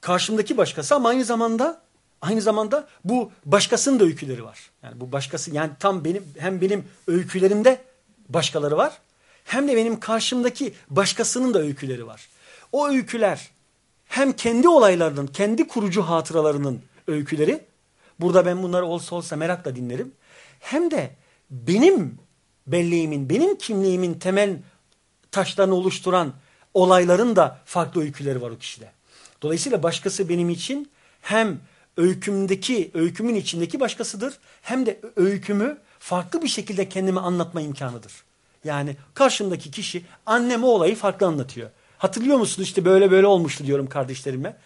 karşımdaki başkası ama aynı zamanda aynı zamanda bu başkasının da öyküleri var. Yani bu başkası yani tam benim hem benim öykülerimde başkaları var hem de benim karşımdaki başkasının da öyküleri var. O öyküler hem kendi olaylarının, kendi kurucu hatıralarının öyküleri. Burada ben bunları olsa olsa merakla dinlerim. Hem de benim belleğimin, benim kimliğimin temel taşlarını oluşturan olayların da farklı öyküleri var o kişide. Dolayısıyla başkası benim için hem öykümdeki, öykümün içindeki başkasıdır hem de öykümü farklı bir şekilde kendime anlatma imkanıdır. Yani karşımdaki kişi anneme olayı farklı anlatıyor. Hatırlıyor musun işte böyle böyle olmuştu diyorum kardeşlerime.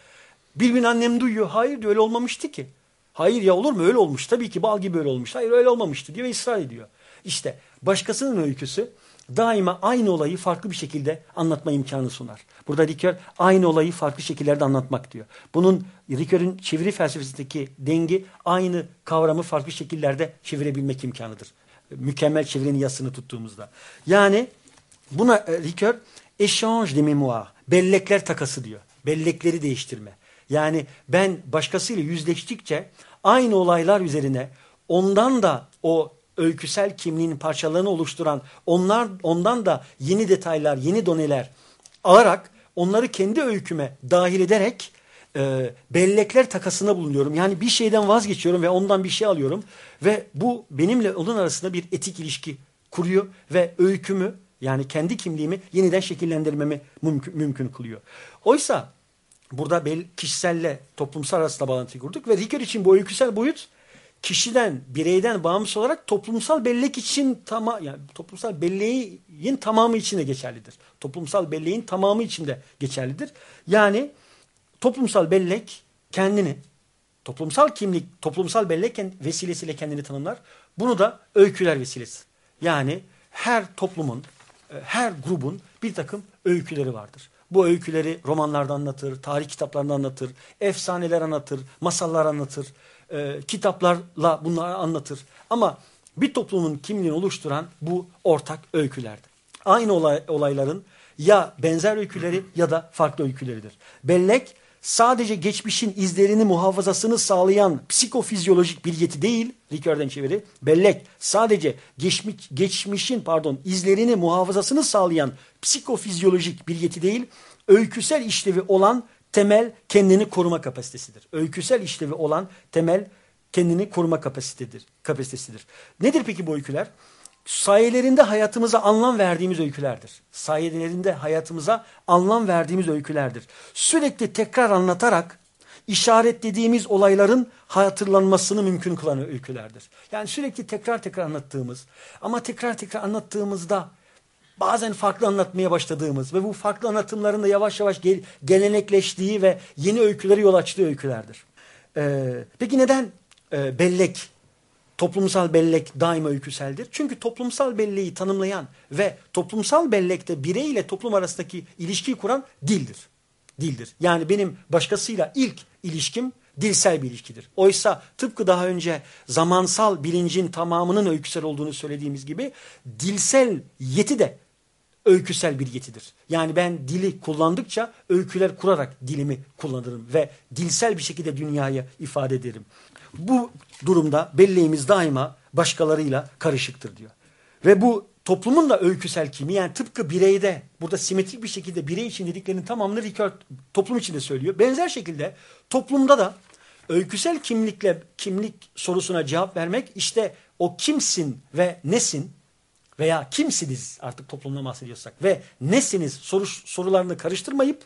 Bir annem duyuyor. Hayır diyor öyle olmamıştı ki. Hayır ya olur mu öyle olmuş. Tabii ki bal gibi öyle olmuş. Hayır öyle olmamıştı diyor ve ısrar ediyor. İşte başkasının öyküsü daima aynı olayı farklı bir şekilde anlatma imkanı sunar. Burada Ricoeur aynı olayı farklı şekillerde anlatmak diyor. Bunun Ricoeur'ün çeviri felsefesindeki dengi aynı kavramı farklı şekillerde çevirebilmek imkanıdır. Mükemmel çevirinin yasını tuttuğumuzda. Yani buna e, Ricoeur échange de mémoire, bellekler takası diyor. Bellekleri değiştirme. Yani ben başkasıyla yüzleştikçe aynı olaylar üzerine ondan da o öyküsel kimliğin parçalarını oluşturan onlar ondan da yeni detaylar, yeni doneler alarak onları kendi öyküme dahil ederek e, bellekler takasına bulunuyorum. Yani bir şeyden vazgeçiyorum ve ondan bir şey alıyorum ve bu benimle onun arasında bir etik ilişki kuruyor ve öykümü yani kendi kimliğimi yeniden şekillendirmemi mümkün, mümkün kılıyor. Oysa burada kişiselle toplumsal arasında bağlantıyı kurduk ve Ricoeur için bu öyküsel boyut kişiden, bireyden bağımsız olarak toplumsal bellek için tama yani toplumsal belleğin tamamı içinde geçerlidir. Toplumsal belleğin tamamı içinde geçerlidir. Yani toplumsal bellek kendini toplumsal kimlik, toplumsal bellek vesilesiyle kendini tanımlar. Bunu da öyküler vesilesi. Yani her toplumun, e, her grubun bir takım öyküleri vardır. Bu öyküleri romanlarda anlatır, tarih kitaplarında anlatır, efsaneler anlatır, masallar anlatır, e, kitaplarla bunları anlatır. Ama bir toplumun kimliğini oluşturan bu ortak öykülerdir. Aynı olay, olayların ya benzer öyküleri ya da farklı öyküleridir. Bellek sadece geçmişin izlerini muhafazasını sağlayan psikofizyolojik bir yeti değil, Ricoeur'den çeviri, bellek sadece geçmiş, geçmişin pardon izlerini muhafazasını sağlayan psikofizyolojik bir yeti değil, öyküsel işlevi olan temel kendini koruma kapasitesidir. Öyküsel işlevi olan temel kendini koruma kapasitedir, kapasitesidir. Nedir peki bu öyküler? Sayelerinde hayatımıza anlam verdiğimiz öykülerdir. Sayelerinde hayatımıza anlam verdiğimiz öykülerdir. Sürekli tekrar anlatarak işaretlediğimiz olayların hatırlanmasını mümkün kılan öykülerdir. Yani sürekli tekrar tekrar anlattığımız ama tekrar tekrar anlattığımızda bazen farklı anlatmaya başladığımız ve bu farklı anlatımların da yavaş yavaş gel gelenekleştiği ve yeni öyküleri yol açtığı öykülerdir. Ee, peki neden e, bellek, toplumsal bellek daima öyküseldir? Çünkü toplumsal belleği tanımlayan ve toplumsal bellekte birey ile toplum arasındaki ilişkiyi kuran dildir. Dildir. Yani benim başkasıyla ilk ilişkim dilsel bir ilişkidir. Oysa tıpkı daha önce zamansal bilincin tamamının öyküsel olduğunu söylediğimiz gibi dilsel yeti de öyküsel bir yetidir. Yani ben dili kullandıkça öyküler kurarak dilimi kullanırım ve dilsel bir şekilde dünyayı ifade ederim. Bu durumda belleğimiz daima başkalarıyla karışıktır diyor. Ve bu toplumun da öyküsel kimi yani tıpkı bireyde burada simetrik bir şekilde birey için dediklerinin tamamını Ricard toplum içinde söylüyor. Benzer şekilde toplumda da öyküsel kimlikle kimlik sorusuna cevap vermek işte o kimsin ve nesin veya kimsiniz artık toplumda bahsediyorsak ve nesiniz soru, sorularını karıştırmayıp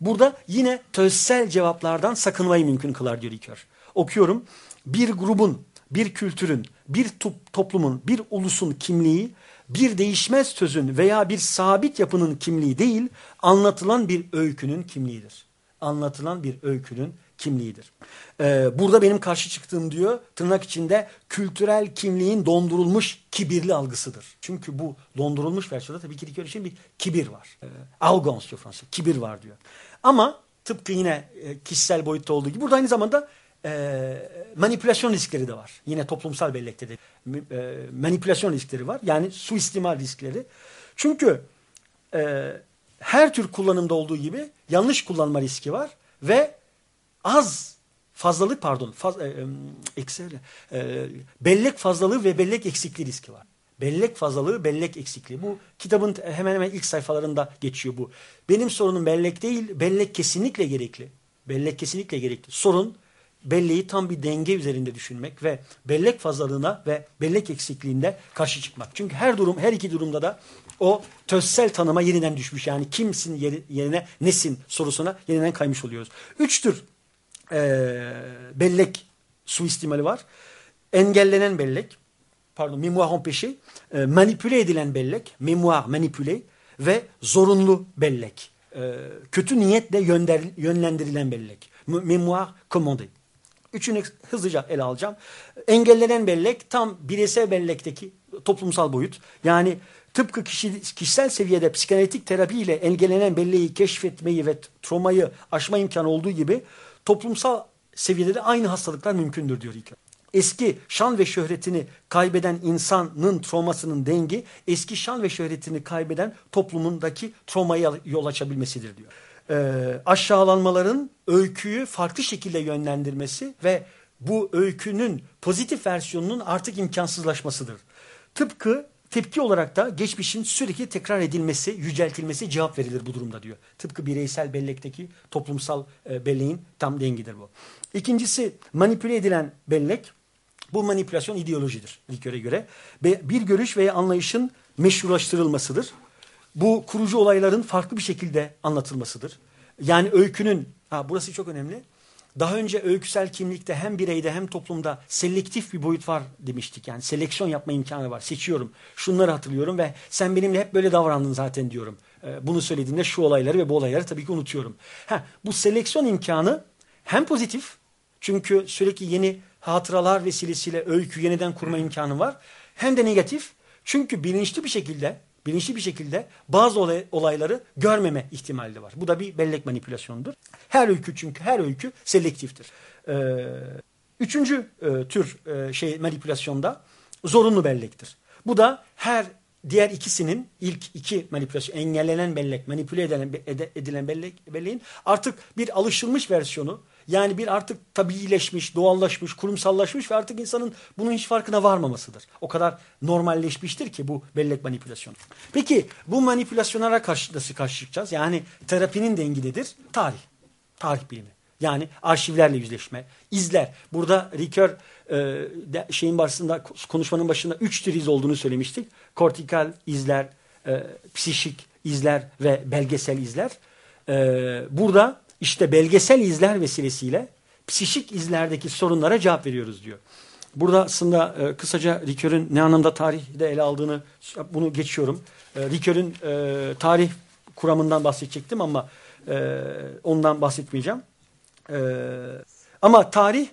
burada yine tözsel cevaplardan sakınmayı mümkün kılar diyor İlker. Okuyorum. Bir grubun, bir kültürün, bir toplumun, bir ulusun kimliği bir değişmez sözün veya bir sabit yapının kimliği değil, anlatılan bir öykünün kimliğidir. Anlatılan bir öykünün kimliğidir. Ee, burada benim karşı çıktığım diyor tırnak içinde kültürel kimliğin dondurulmuş kibirli algısıdır. Çünkü bu dondurulmuş versiyonda tabii ki Likör için bir kibir var. Ee, diyor Fransa. Kibir var diyor. Ama tıpkı yine e, kişisel boyutta olduğu gibi burada aynı zamanda e, manipülasyon riskleri de var. Yine toplumsal bellekte de e, manipülasyon riskleri var. Yani suistimal riskleri. Çünkü her tür kullanımda olduğu gibi yanlış kullanma riski var ve az fazlalık pardon faz, e, eksi, e, bellek fazlalığı ve bellek eksikliği riski var. Bellek fazlalığı, bellek eksikliği. Bu kitabın hemen hemen ilk sayfalarında geçiyor bu. Benim sorunum bellek değil, bellek kesinlikle gerekli. Bellek kesinlikle gerekli. Sorun belleği tam bir denge üzerinde düşünmek ve bellek fazlalığına ve bellek eksikliğinde karşı çıkmak. Çünkü her durum, her iki durumda da o tözsel tanıma yeniden düşmüş. Yani kimsin yerine nesin sorusuna yeniden kaymış oluyoruz. Üç tür e, bellek suistimali var. Engellenen bellek, pardon, mémoire empêchée, e, manipüle edilen bellek, mémoire manipüle ve zorunlu bellek. E, kötü niyetle yönder, yönlendirilen bellek. Mémoire commandée. Üçünü hızlıca ele alacağım. Engellenen bellek tam bireysel bellekteki toplumsal boyut. Yani tıpkı kişi, kişisel seviyede psikanalitik terapi ile engellenen belleği keşfetmeyi ve travmayı aşma imkanı olduğu gibi toplumsal seviyede de aynı hastalıklar mümkündür diyor İlker. Eski şan ve şöhretini kaybeden insanın travmasının dengi eski şan ve şöhretini kaybeden toplumundaki travmaya yol açabilmesidir diyor. Ee, aşağılanmaların öyküyü farklı şekilde yönlendirmesi ve bu öykünün pozitif versiyonunun artık imkansızlaşmasıdır. Tıpkı Tepki olarak da geçmişin sürekli tekrar edilmesi, yüceltilmesi cevap verilir bu durumda diyor. Tıpkı bireysel bellekteki toplumsal e, belleğin tam dengidir bu. İkincisi manipüle edilen bellek. Bu manipülasyon ideolojidir Ricoeur'e göre. Ve bir görüş veya anlayışın meşrulaştırılmasıdır. Bu kurucu olayların farklı bir şekilde anlatılmasıdır. Yani öykünün, ha burası çok önemli. Daha önce öyküsel kimlikte hem bireyde hem toplumda selektif bir boyut var demiştik. Yani seleksiyon yapma imkanı var. Seçiyorum. Şunları hatırlıyorum ve sen benimle hep böyle davrandın zaten diyorum. Ee, bunu söylediğimde şu olayları ve bu olayları tabii ki unutuyorum. Ha, bu seleksiyon imkanı hem pozitif çünkü sürekli yeni hatıralar vesilesiyle öykü yeniden kurma imkanı var. Hem de negatif çünkü bilinçli bir şekilde bilinçli bir şekilde bazı olay, olayları görmeme ihtimali de var. Bu da bir bellek manipülasyonudur. Her öykü çünkü her öykü selektiftir. Ee, üçüncü e, tür e, şey manipülasyonda zorunlu bellektir. Bu da her diğer ikisinin ilk iki manipülasyon engellenen bellek, manipüle edilen, edilen bellek, belleğin artık bir alışılmış versiyonu yani bir artık tabiileşmiş, doğallaşmış, kurumsallaşmış ve artık insanın bunun hiç farkına varmamasıdır. O kadar normalleşmiştir ki bu bellek manipülasyonu. Peki bu manipülasyonlara karşı nasıl karşı? Yani terapinin dengidedir tarih. Tarih bilimi. Yani arşivlerle yüzleşme, izler. Burada Ricoeur e, şeyin başında konuşmanın başında üç tür iz olduğunu söylemiştik. Kortikal izler, e, psişik izler ve belgesel izler. E, burada işte belgesel izler vesilesiyle psişik izlerdeki sorunlara cevap veriyoruz diyor. Burada aslında e, kısaca Ricoeur'ün ne anlamda tarihde ele aldığını bunu geçiyorum. E, Ricoeur'ün e, tarih kuramından bahsedecektim ama e, ondan bahsetmeyeceğim. E, ama tarih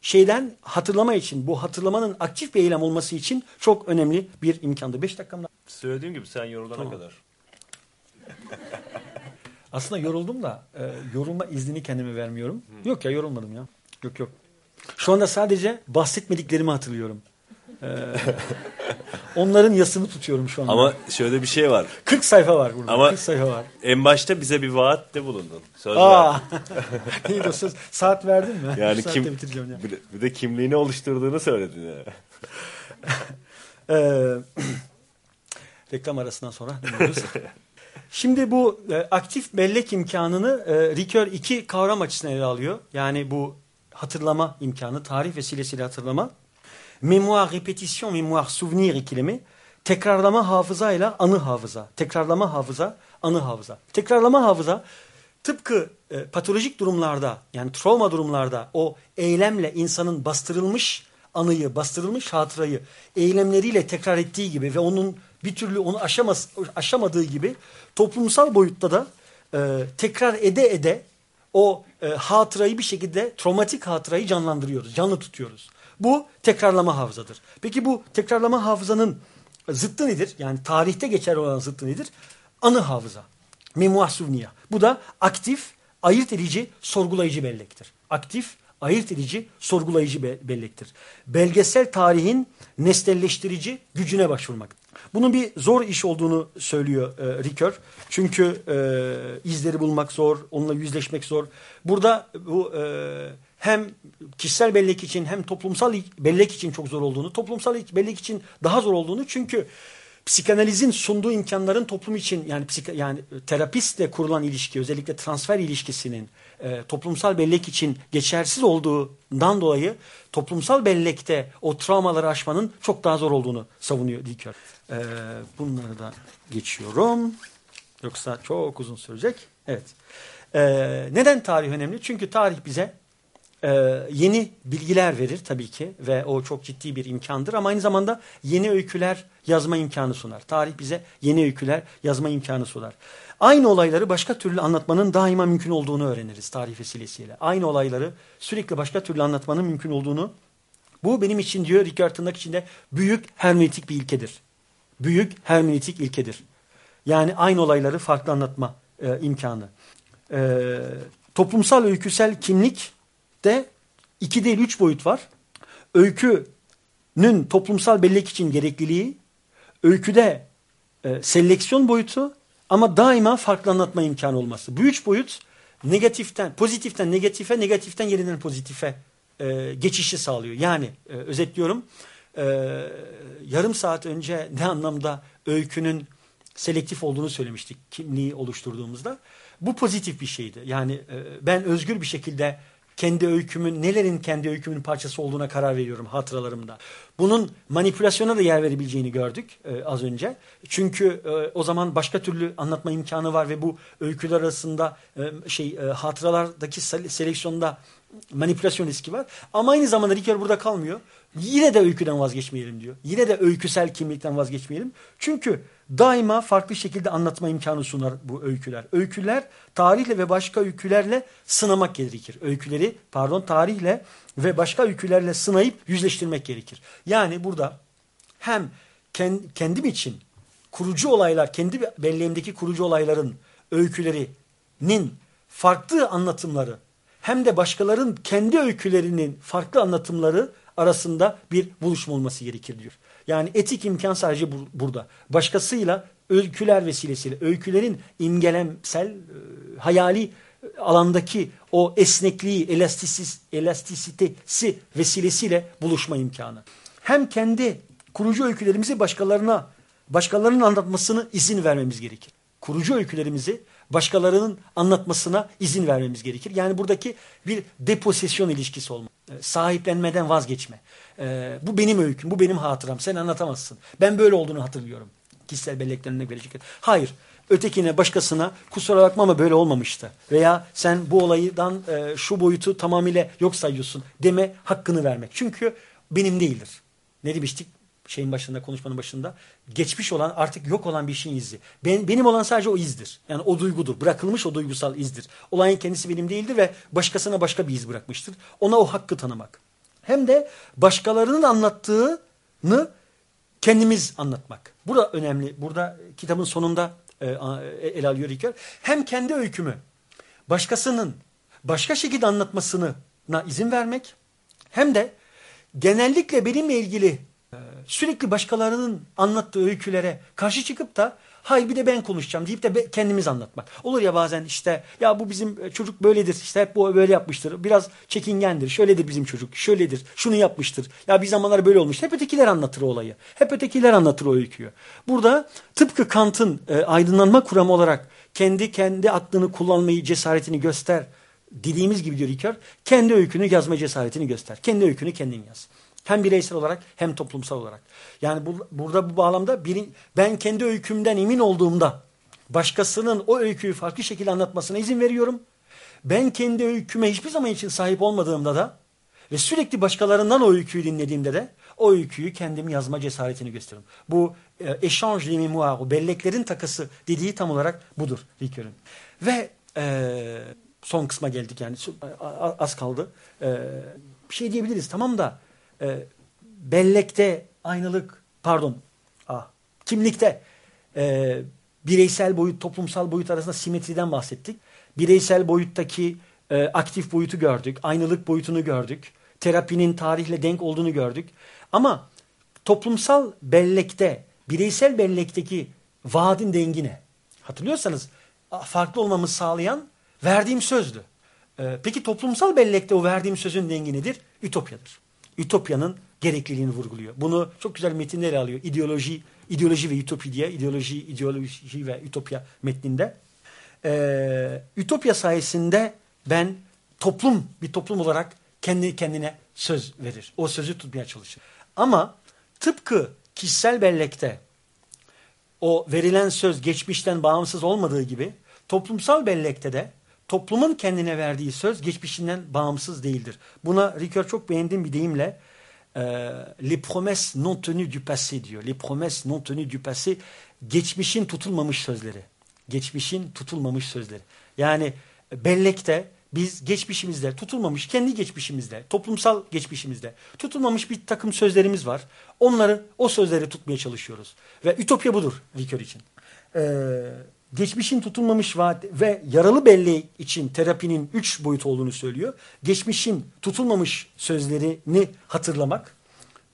şeyden hatırlama için, bu hatırlamanın aktif bir eylem olması için çok önemli bir imkandı. Beş dakikamda. Söylediğim gibi sen yorulana tamam. kadar. Aslında yoruldum da e, yorulma iznini kendime vermiyorum. Hı. Yok ya yorulmadım ya. Yok yok. Şu anda sadece bahsetmediklerimi hatırlıyorum. Ee, onların yasını tutuyorum şu anda. Ama şöyle bir şey var. 40 sayfa var burada. Ama 40 sayfa var. En başta bize bir vaatte bulundun. Söz Aa, İyi de söz. Saat verdin mi? Yani kim, ya. bir de kimliğini oluşturduğunu söyledin ya. ee, reklam arasından sonra dönüyoruz. Şimdi bu e, aktif bellek imkanını e, Ricoeur iki kavram açısından ele alıyor. Yani bu hatırlama imkanı, tarih vesilesiyle hatırlama. Memoire, repetition, memoire, souvenir ikilemi. Tekrarlama hafıza ile anı hafıza. Tekrarlama hafıza, anı hafıza. Tekrarlama hafıza tıpkı e, patolojik durumlarda yani travma durumlarda o eylemle insanın bastırılmış anıyı, bastırılmış hatırayı eylemleriyle tekrar ettiği gibi ve onun bir türlü onu aşamaz, aşamadığı gibi toplumsal boyutta da e, tekrar ede ede o e, hatırayı bir şekilde travmatik hatırayı canlandırıyoruz, canlı tutuyoruz. Bu tekrarlama hafızadır. Peki bu tekrarlama hafızanın zıttı nedir? Yani tarihte geçer olan zıttı nedir? Anı hafıza. Memoir souvenir. Bu da aktif, ayırt edici, sorgulayıcı bellektir. Aktif, ayırt edici, sorgulayıcı bellektir. Belgesel tarihin nesnelleştirici gücüne başvurmak. Bunun bir zor iş olduğunu söylüyor e, Ricoeur. Çünkü e, izleri bulmak zor, onunla yüzleşmek zor. Burada bu e, hem kişisel bellek için hem toplumsal bellek için çok zor olduğunu, toplumsal bellek için daha zor olduğunu çünkü psikanalizin sunduğu imkanların toplum için yani psika, yani terapistle kurulan ilişki özellikle transfer ilişkisinin e, toplumsal bellek için geçersiz olduğundan dolayı toplumsal bellekte o travmaları aşmanın çok daha zor olduğunu savunuyor Dicker. E, bunları da geçiyorum. Yoksa çok uzun sürecek. Evet. E, neden tarih önemli? Çünkü tarih bize e, yeni bilgiler verir tabii ki ve o çok ciddi bir imkandır ama aynı zamanda yeni öyküler yazma imkanı sunar. Tarih bize yeni öyküler yazma imkanı sunar. Aynı olayları başka türlü anlatmanın daima mümkün olduğunu öğreniriz tarih vesilesiyle. Aynı olayları sürekli başka türlü anlatmanın mümkün olduğunu. Bu benim için diyor Ricard tırnak içinde büyük hermeneutik bir ilkedir. Büyük hermeneutik ilkedir. Yani aynı olayları farklı anlatma e, imkanı. E, toplumsal öyküsel kimlik de iki değil üç boyut var. Öykünün toplumsal bellek için gerekliliği, öyküde e, seleksiyon boyutu ama daima farklı anlatma imkanı olması. Bu üç boyut negatiften, pozitiften negatife, negatiften yeniden pozitife e, geçişi sağlıyor. Yani e, özetliyorum e, yarım saat önce ne anlamda öykünün selektif olduğunu söylemiştik kimliği oluşturduğumuzda. Bu pozitif bir şeydi. Yani e, ben özgür bir şekilde kendi öykümün, nelerin kendi öykümün parçası olduğuna karar veriyorum hatıralarımda. Bunun manipülasyona da yer verebileceğini gördük e, az önce. Çünkü e, o zaman başka türlü anlatma imkanı var ve bu öyküler arasında e, şey e, hatıralardaki seleksiyonda manipülasyon riski var. Ama aynı zamanda Ricoeur burada kalmıyor. Yine de öyküden vazgeçmeyelim diyor. Yine de öyküsel kimlikten vazgeçmeyelim. Çünkü daima farklı şekilde anlatma imkanı sunar bu öyküler. Öyküler tarihle ve başka öykülerle sınamak gerekir. Öyküleri pardon tarihle ve başka öykülerle sınayıp yüzleştirmek gerekir. Yani burada hem kendim için kurucu olaylar, kendi belleğimdeki kurucu olayların öykülerinin farklı anlatımları hem de başkalarının kendi öykülerinin farklı anlatımları arasında bir buluşma olması gerekir diyor. Yani etik imkan sadece bur burada. Başkasıyla öyküler vesilesiyle, öykülerin imgelemsel, e, hayali alandaki o esnekliği, elastisis, elastisitesi vesilesiyle buluşma imkanı. Hem kendi kurucu öykülerimizi başkalarına, başkalarının anlatmasını izin vermemiz gerekir. Kurucu öykülerimizi başkalarının anlatmasına izin vermemiz gerekir. Yani buradaki bir deposesyon ilişkisi olma. E, sahiplenmeden vazgeçme. E, bu benim öyküm, bu benim hatıram. Sen anlatamazsın. Ben böyle olduğunu hatırlıyorum. Kişisel belleklerine verecek. Hayır. Ötekine, başkasına kusura bakma ama böyle olmamıştı. Veya sen bu olaydan e, şu boyutu tamamıyla yok sayıyorsun deme hakkını vermek. Çünkü benim değildir. Ne demiştik? şeyin başında, konuşmanın başında geçmiş olan artık yok olan bir şeyin izi. Ben, benim olan sadece o izdir. Yani o duygudur. Bırakılmış o duygusal izdir. Olayın kendisi benim değildir ve başkasına başka bir iz bırakmıştır. Ona o hakkı tanımak. Hem de başkalarının anlattığını kendimiz anlatmak. Burada önemli. Burada kitabın sonunda e, e ele alıyor Ricoeur. Hem kendi öykümü başkasının başka şekilde anlatmasına izin vermek hem de genellikle benimle ilgili sürekli başkalarının anlattığı öykülere karşı çıkıp da hay bir de ben konuşacağım deyip de kendimiz anlatmak. Olur ya bazen işte ya bu bizim e, çocuk böyledir işte hep bu böyle yapmıştır. Biraz çekingendir şöyledir bizim çocuk şöyledir şunu yapmıştır. Ya bir zamanlar böyle olmuş. Hep ötekiler anlatır olayı. Hep ötekiler anlatır o öyküyü. Burada tıpkı Kant'ın e, aydınlanma kuramı olarak kendi kendi aklını kullanmayı cesaretini göster dediğimiz gibi diyor Ricoeur. Kendi öykünü yazma cesaretini göster. Kendi öykünü kendin yaz. Hem bireysel olarak hem toplumsal olarak. Yani bu, burada bu bağlamda birin, ben kendi öykümden emin olduğumda başkasının o öyküyü farklı şekilde anlatmasına izin veriyorum. Ben kendi öyküme hiçbir zaman için sahip olmadığımda da ve sürekli başkalarından o öyküyü dinlediğimde de o öyküyü kendim yazma cesaretini gösteririm. Bu e, échange de mémoire, o belleklerin takası dediği tam olarak budur Ricoeur'ün. Ve e, son kısma geldik yani az kaldı. E, bir şey diyebiliriz tamam da e, bellekte aynılık pardon ah, kimlikte e, bireysel boyut toplumsal boyut arasında simetriden bahsettik. Bireysel boyuttaki e, aktif boyutu gördük. Aynılık boyutunu gördük. Terapinin tarihle denk olduğunu gördük. Ama toplumsal bellekte bireysel bellekteki vaadin dengi ne? Hatırlıyorsanız farklı olmamızı sağlayan verdiğim sözdü. Ee, peki toplumsal bellekte o verdiğim sözün dengi nedir? Ütopyadır. Ütopyanın gerekliliğini vurguluyor. Bunu çok güzel metinler alıyor. İdeoloji, ideoloji ve ütopi diye. İdeoloji, ideoloji ve ütopya metninde. Ee, ütopya sayesinde ben toplum, bir toplum olarak kendi kendine söz verir. O sözü tutmaya çalışır. Ama tıpkı kişisel bellekte o verilen söz geçmişten bağımsız olmadığı gibi toplumsal bellekte de toplumun kendine verdiği söz geçmişinden bağımsız değildir. Buna Ricoeur çok beğendiğim bir deyimle e, les promesses non tenues du passé diyor. Les promesses non tenues du passé geçmişin tutulmamış sözleri. Geçmişin tutulmamış sözleri. Yani bellekte biz geçmişimizde tutulmamış kendi geçmişimizde toplumsal geçmişimizde tutulmamış bir takım sözlerimiz var. Onları o sözleri tutmaya çalışıyoruz. Ve ütopya budur Ricoeur için. Eee geçmişin tutulmamış vaat ve yaralı belleği için terapinin üç boyut olduğunu söylüyor. Geçmişin tutulmamış sözlerini hatırlamak,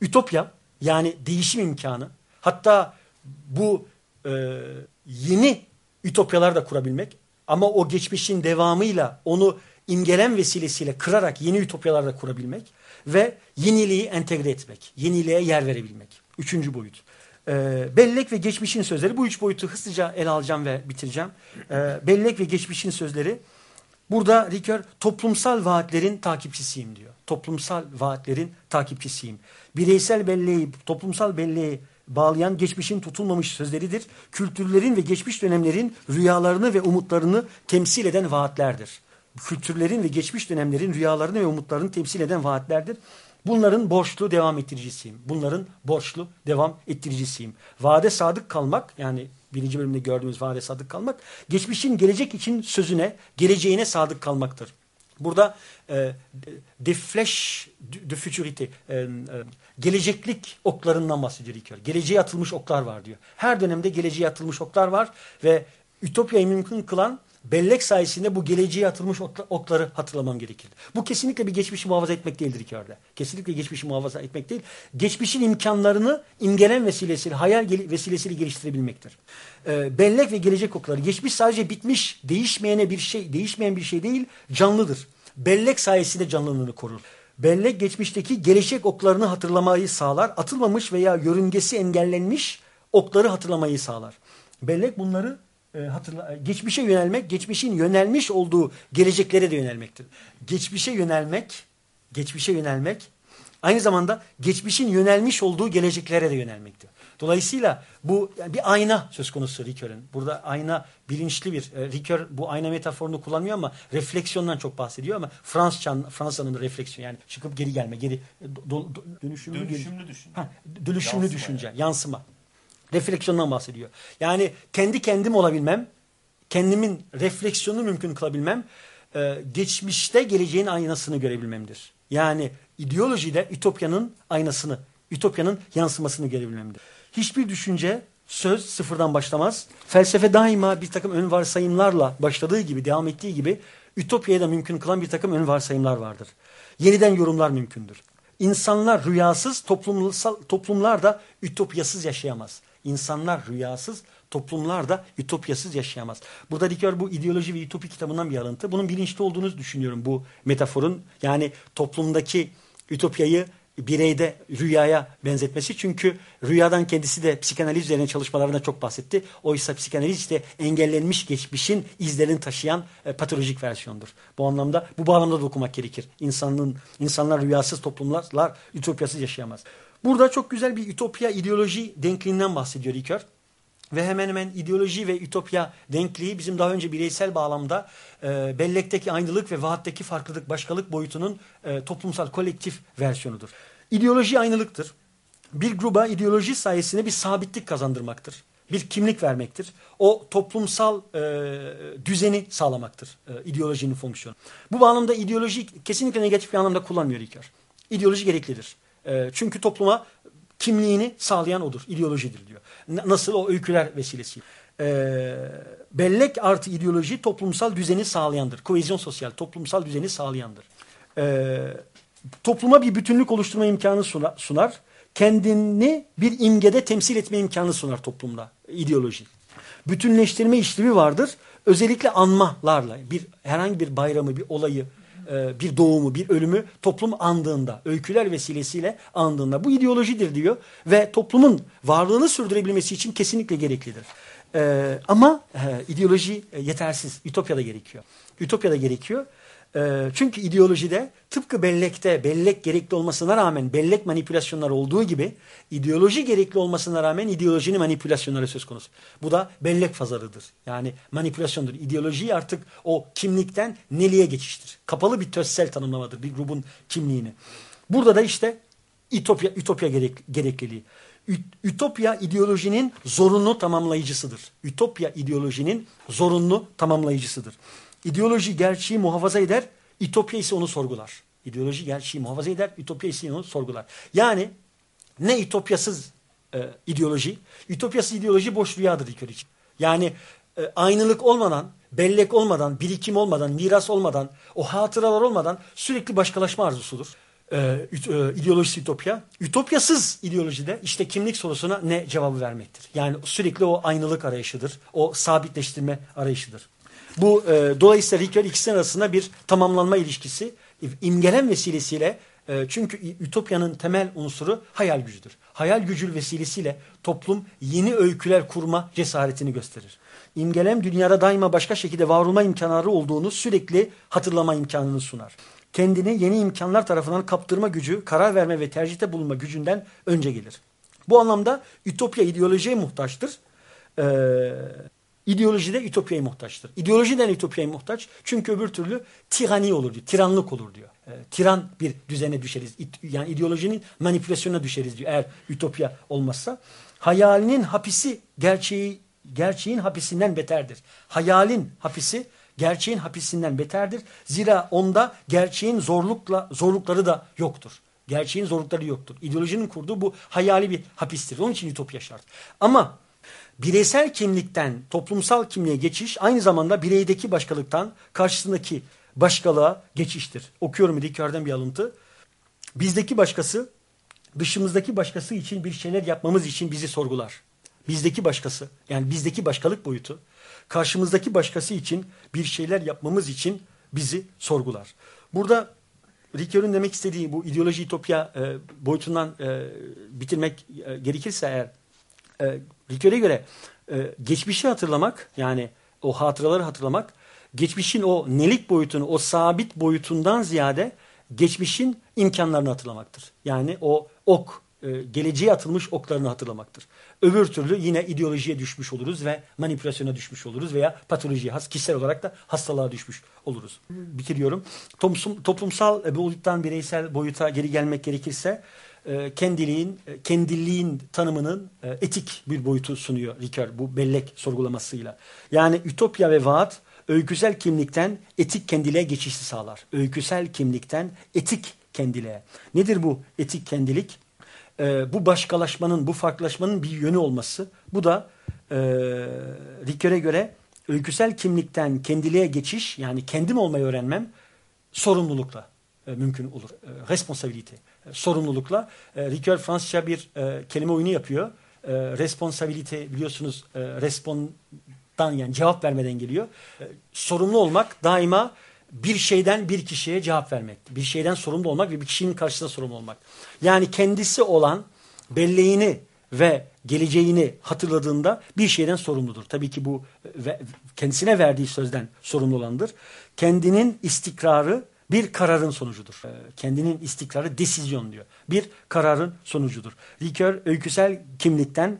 ütopya yani değişim imkanı, hatta bu e, yeni ütopyalar da kurabilmek ama o geçmişin devamıyla onu imgelen vesilesiyle kırarak yeni ütopyalar da kurabilmek ve yeniliği entegre etmek, yeniliğe yer verebilmek. Üçüncü boyut. E, bellek ve geçmişin sözleri. Bu üç boyutu hızlıca ele alacağım ve bitireceğim. E, bellek ve geçmişin sözleri Burada Ricoeur toplumsal vaatlerin takipçisiyim diyor. Toplumsal vaatlerin takipçisiyim. Bireysel belleği, toplumsal belleği bağlayan geçmişin tutulmamış sözleridir. Kültürlerin ve geçmiş dönemlerin rüyalarını ve umutlarını temsil eden vaatlerdir. Kültürlerin ve geçmiş dönemlerin rüyalarını ve umutlarını temsil eden vaatlerdir. Bunların borçlu devam ettiricisiyim. Bunların borçlu devam ettiricisiyim. Vade sadık kalmak yani birinci bölümde gördüğümüz vade sadık kalmak geçmişin gelecek için sözüne, geleceğine sadık kalmaktır. Burada e, de flash de futurity, e, e, geleceklik oklarından bahsediyor İlker. Geleceğe atılmış oklar var diyor. Her dönemde geleceğe atılmış oklar var ve Ütopya'yı mümkün kılan bellek sayesinde bu geleceğe atılmış okları hatırlamam gerekir. Bu kesinlikle bir geçmişi muhafaza etmek değildir Ricoeur'de. Kesinlikle geçmişi muhafaza etmek değil. Geçmişin imkanlarını imgelen vesilesiyle, hayal vesilesiyle geliştirebilmektir. Ee, bellek ve gelecek okları. Geçmiş sadece bitmiş, değişmeyene bir şey, değişmeyen bir şey değil, canlıdır. Bellek sayesinde canlılığını korur. Bellek geçmişteki gelecek oklarını hatırlamayı sağlar. Atılmamış veya yörüngesi engellenmiş okları hatırlamayı sağlar. Bellek bunları hatırla, geçmişe yönelmek, geçmişin yönelmiş olduğu geleceklere de yönelmektir. Geçmişe yönelmek, geçmişe yönelmek aynı zamanda geçmişin yönelmiş olduğu geleceklere de yönelmektir. Dolayısıyla bu yani bir ayna söz konusu Ricoeur'ün. Burada ayna bilinçli bir, e, Ricoeur bu ayna metaforunu kullanmıyor ama refleksiyondan çok bahsediyor ama Fransızcan, Fransa'nın refleksiyon yani çıkıp geri gelme, geri do, do, dönüşümlü, dönüşümlü düşünce. Ha, dönüşümlü yansıma düşünce, yani. yansıma. Refleksiyondan bahsediyor. Yani kendi kendim olabilmem, kendimin refleksiyonu mümkün kılabilmem, e, geçmişte geleceğin aynasını görebilmemdir. Yani ideolojide Ütopya'nın aynasını, Ütopya'nın yansımasını görebilmemdir. Hiçbir düşünce, söz sıfırdan başlamaz. Felsefe daima bir takım ön varsayımlarla başladığı gibi, devam ettiği gibi Ütopya'yı da mümkün kılan bir takım ön varsayımlar vardır. Yeniden yorumlar mümkündür. İnsanlar rüyasız, toplumsal, toplumlar da ütopyasız yaşayamaz. İnsanlar rüyasız, toplumlar da ütopyasız yaşayamaz. Burada Ricoeur bu ideoloji ve ütopi kitabından bir alıntı. Bunun bilinçli olduğunu düşünüyorum bu metaforun. Yani toplumdaki ütopyayı bireyde rüyaya benzetmesi. Çünkü rüyadan kendisi de psikanaliz üzerine çalışmalarında çok bahsetti. Oysa psikanaliz işte engellenmiş geçmişin izlerini taşıyan e, patolojik versiyondur. Bu anlamda bu bağlamda da okumak gerekir. İnsanın insanlar rüyasız toplumlar ütopyasız yaşayamaz. Burada çok güzel bir ütopya ideoloji denkliğinden bahsediyor Ricoeur. Ve hemen hemen ideoloji ve ütopya denkliği bizim daha önce bireysel bağlamda e, bellekteki aynılık ve vaatteki farklılık, başkalık boyutunun e, toplumsal kolektif versiyonudur. İdeoloji aynılıktır. Bir gruba ideoloji sayesinde bir sabitlik kazandırmaktır. Bir kimlik vermektir. O toplumsal e, düzeni sağlamaktır e, ideolojinin fonksiyonu. Bu bağlamda ideoloji kesinlikle negatif bir anlamda kullanmıyor İlker. İdeoloji gereklidir. E, çünkü topluma kimliğini sağlayan odur, ideolojidir diyor. Nasıl o öyküler vesilesi. E, bellek artı ideoloji toplumsal düzeni sağlayandır. Kohezyon sosyal, toplumsal düzeni sağlayandır. E, topluma bir bütünlük oluşturma imkanı sunar. Kendini bir imgede temsil etme imkanı sunar toplumda ideoloji. Bütünleştirme işlevi vardır. Özellikle anmalarla bir herhangi bir bayramı, bir olayı, e, bir doğumu, bir ölümü toplum andığında, öyküler vesilesiyle andığında bu ideolojidir diyor ve toplumun varlığını sürdürebilmesi için kesinlikle gereklidir. Ee, ama e, ideoloji e, yetersiz. Ütopya da gerekiyor. Ütopya da gerekiyor. E, çünkü ideolojide tıpkı bellekte bellek gerekli olmasına rağmen bellek manipülasyonları olduğu gibi ideoloji gerekli olmasına rağmen ideolojinin manipülasyonları söz konusu. Bu da bellek fazarıdır. Yani manipülasyondur. İdeoloji artık o kimlikten neliğe geçiştir. Kapalı bir tözsel tanımlamadır bir grubun kimliğini. Burada da işte ütopya, ütopya gerek, gerekliliği. Ütopya ideolojinin zorunlu tamamlayıcısıdır. Ütopya ideolojinin zorunlu tamamlayıcısıdır. İdeoloji gerçeği muhafaza eder, ütopya ise onu sorgular. İdeoloji gerçeği muhafaza eder, ütopya ise onu sorgular. Yani ne ütopyasız e, ideoloji, ütopyasız ideoloji boş rüyadır ilk için. Yani e, aynılık olmadan, bellek olmadan, birikim olmadan, miras olmadan, o hatıralar olmadan sürekli başkalaşma arzusudur. E, e, ideolojisi ütopya. Ütopyasız ideolojide işte kimlik sorusuna ne cevabı vermektir. Yani sürekli o aynılık arayışıdır, o sabitleştirme arayışıdır. Bu e, dolayısıyla Ricoeur ikisinin arasında bir tamamlanma ilişkisi imgelen vesilesiyle E, çünkü Ütopya'nın temel unsuru hayal gücüdür. Hayal gücü vesilesiyle toplum yeni öyküler kurma cesaretini gösterir. İmgelem dünyada daima başka şekilde var olma imkanları olduğunu sürekli hatırlama imkanını sunar. Kendini yeni imkanlar tarafından kaptırma gücü, karar verme ve tercihte bulunma gücünden önce gelir. Bu anlamda Ütopya ideolojiye muhtaçtır. Ee, ideoloji de Ütopya'ya muhtaçtır. İdeolojiden Ütopya'ya muhtaç çünkü öbür türlü tirani olur diyor, tiranlık olur diyor. Ee, tiran bir düzene düşeriz. Yani ideolojinin manipülasyonuna düşeriz diyor eğer Ütopya olmazsa. Hayalinin hapisi gerçeği gerçeğin hapisinden beterdir. Hayalin hapisi gerçeğin hapisinden beterdir. Zira onda gerçeğin zorlukla zorlukları da yoktur. Gerçeğin zorlukları yoktur. İdeolojinin kurduğu bu hayali bir hapistir. Onun için ütopya şart. Ama bireysel kimlikten toplumsal kimliğe geçiş aynı zamanda bireydeki başkalıktan karşısındaki başkalığa geçiştir. Okuyorum Ricoeur'den bir alıntı. Bizdeki başkası dışımızdaki başkası için bir şeyler yapmamız için bizi sorgular. Bizdeki başkası yani bizdeki başkalık boyutu karşımızdaki başkası için bir şeyler yapmamız için bizi sorgular. Burada Ricoeur'ün demek istediği bu ideoloji ütopya e, boyutundan e, bitirmek e, gerekirse eğer e, Ricoeur'e göre e, geçmişi hatırlamak yani o hatıraları hatırlamak geçmişin o nelik boyutunu o sabit boyutundan ziyade geçmişin imkanlarını hatırlamaktır. Yani o ok e, geleceğe atılmış oklarını hatırlamaktır. Öbür türlü yine ideolojiye düşmüş oluruz ve manipülasyona düşmüş oluruz veya patolojiye, kişisel olarak da hastalığa düşmüş oluruz. Bitiriyorum. Toplumsal boyuttan bireysel boyuta geri gelmek gerekirse e, kendiliğin, e, kendiliğin tanımının etik bir boyutu sunuyor Ricoeur bu bellek sorgulamasıyla. Yani ütopya ve vaat öyküsel kimlikten etik kendiliğe geçişi sağlar. Öyküsel kimlikten etik kendiliğe. Nedir bu etik kendilik? e, bu başkalaşmanın, bu farklılaşmanın bir yönü olması. Bu da e, göre öyküsel kimlikten kendiliğe geçiş yani kendim olmayı öğrenmem sorumlulukla e, mümkün olur. E, responsabilite, e, sorumlulukla. E, Ricoeur Fransızca bir e, kelime oyunu yapıyor. E, responsabilite biliyorsunuz e, respondan yani cevap vermeden geliyor. E, sorumlu olmak daima bir şeyden bir kişiye cevap vermek. Bir şeyden sorumlu olmak ve bir kişinin karşısında sorumlu olmak. Yani kendisi olan belleğini ve geleceğini hatırladığında bir şeyden sorumludur. Tabii ki bu kendisine verdiği sözden sorumlu olandır. Kendinin istikrarı bir kararın sonucudur. Ee, kendinin istikrarı desizyon diyor. Bir kararın sonucudur. Ricoeur öyküsel kimlikten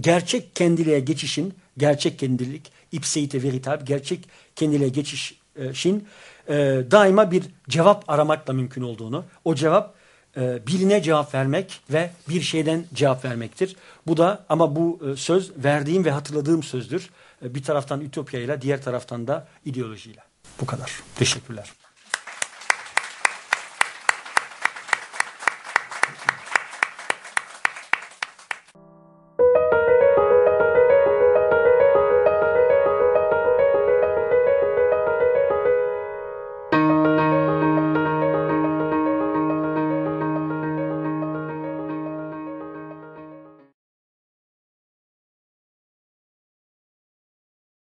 gerçek kendiliğe geçişin, gerçek kendilik, ipseite veritable, gerçek kendiliğe geçişin e, daima bir cevap aramakla mümkün olduğunu, o cevap e, birine cevap vermek ve bir şeyden cevap vermektir. Bu da ama bu e, söz verdiğim ve hatırladığım sözdür. Bir taraftan ütopyayla, diğer taraftan da ideolojiyle. Bu kadar. Teşekkürler.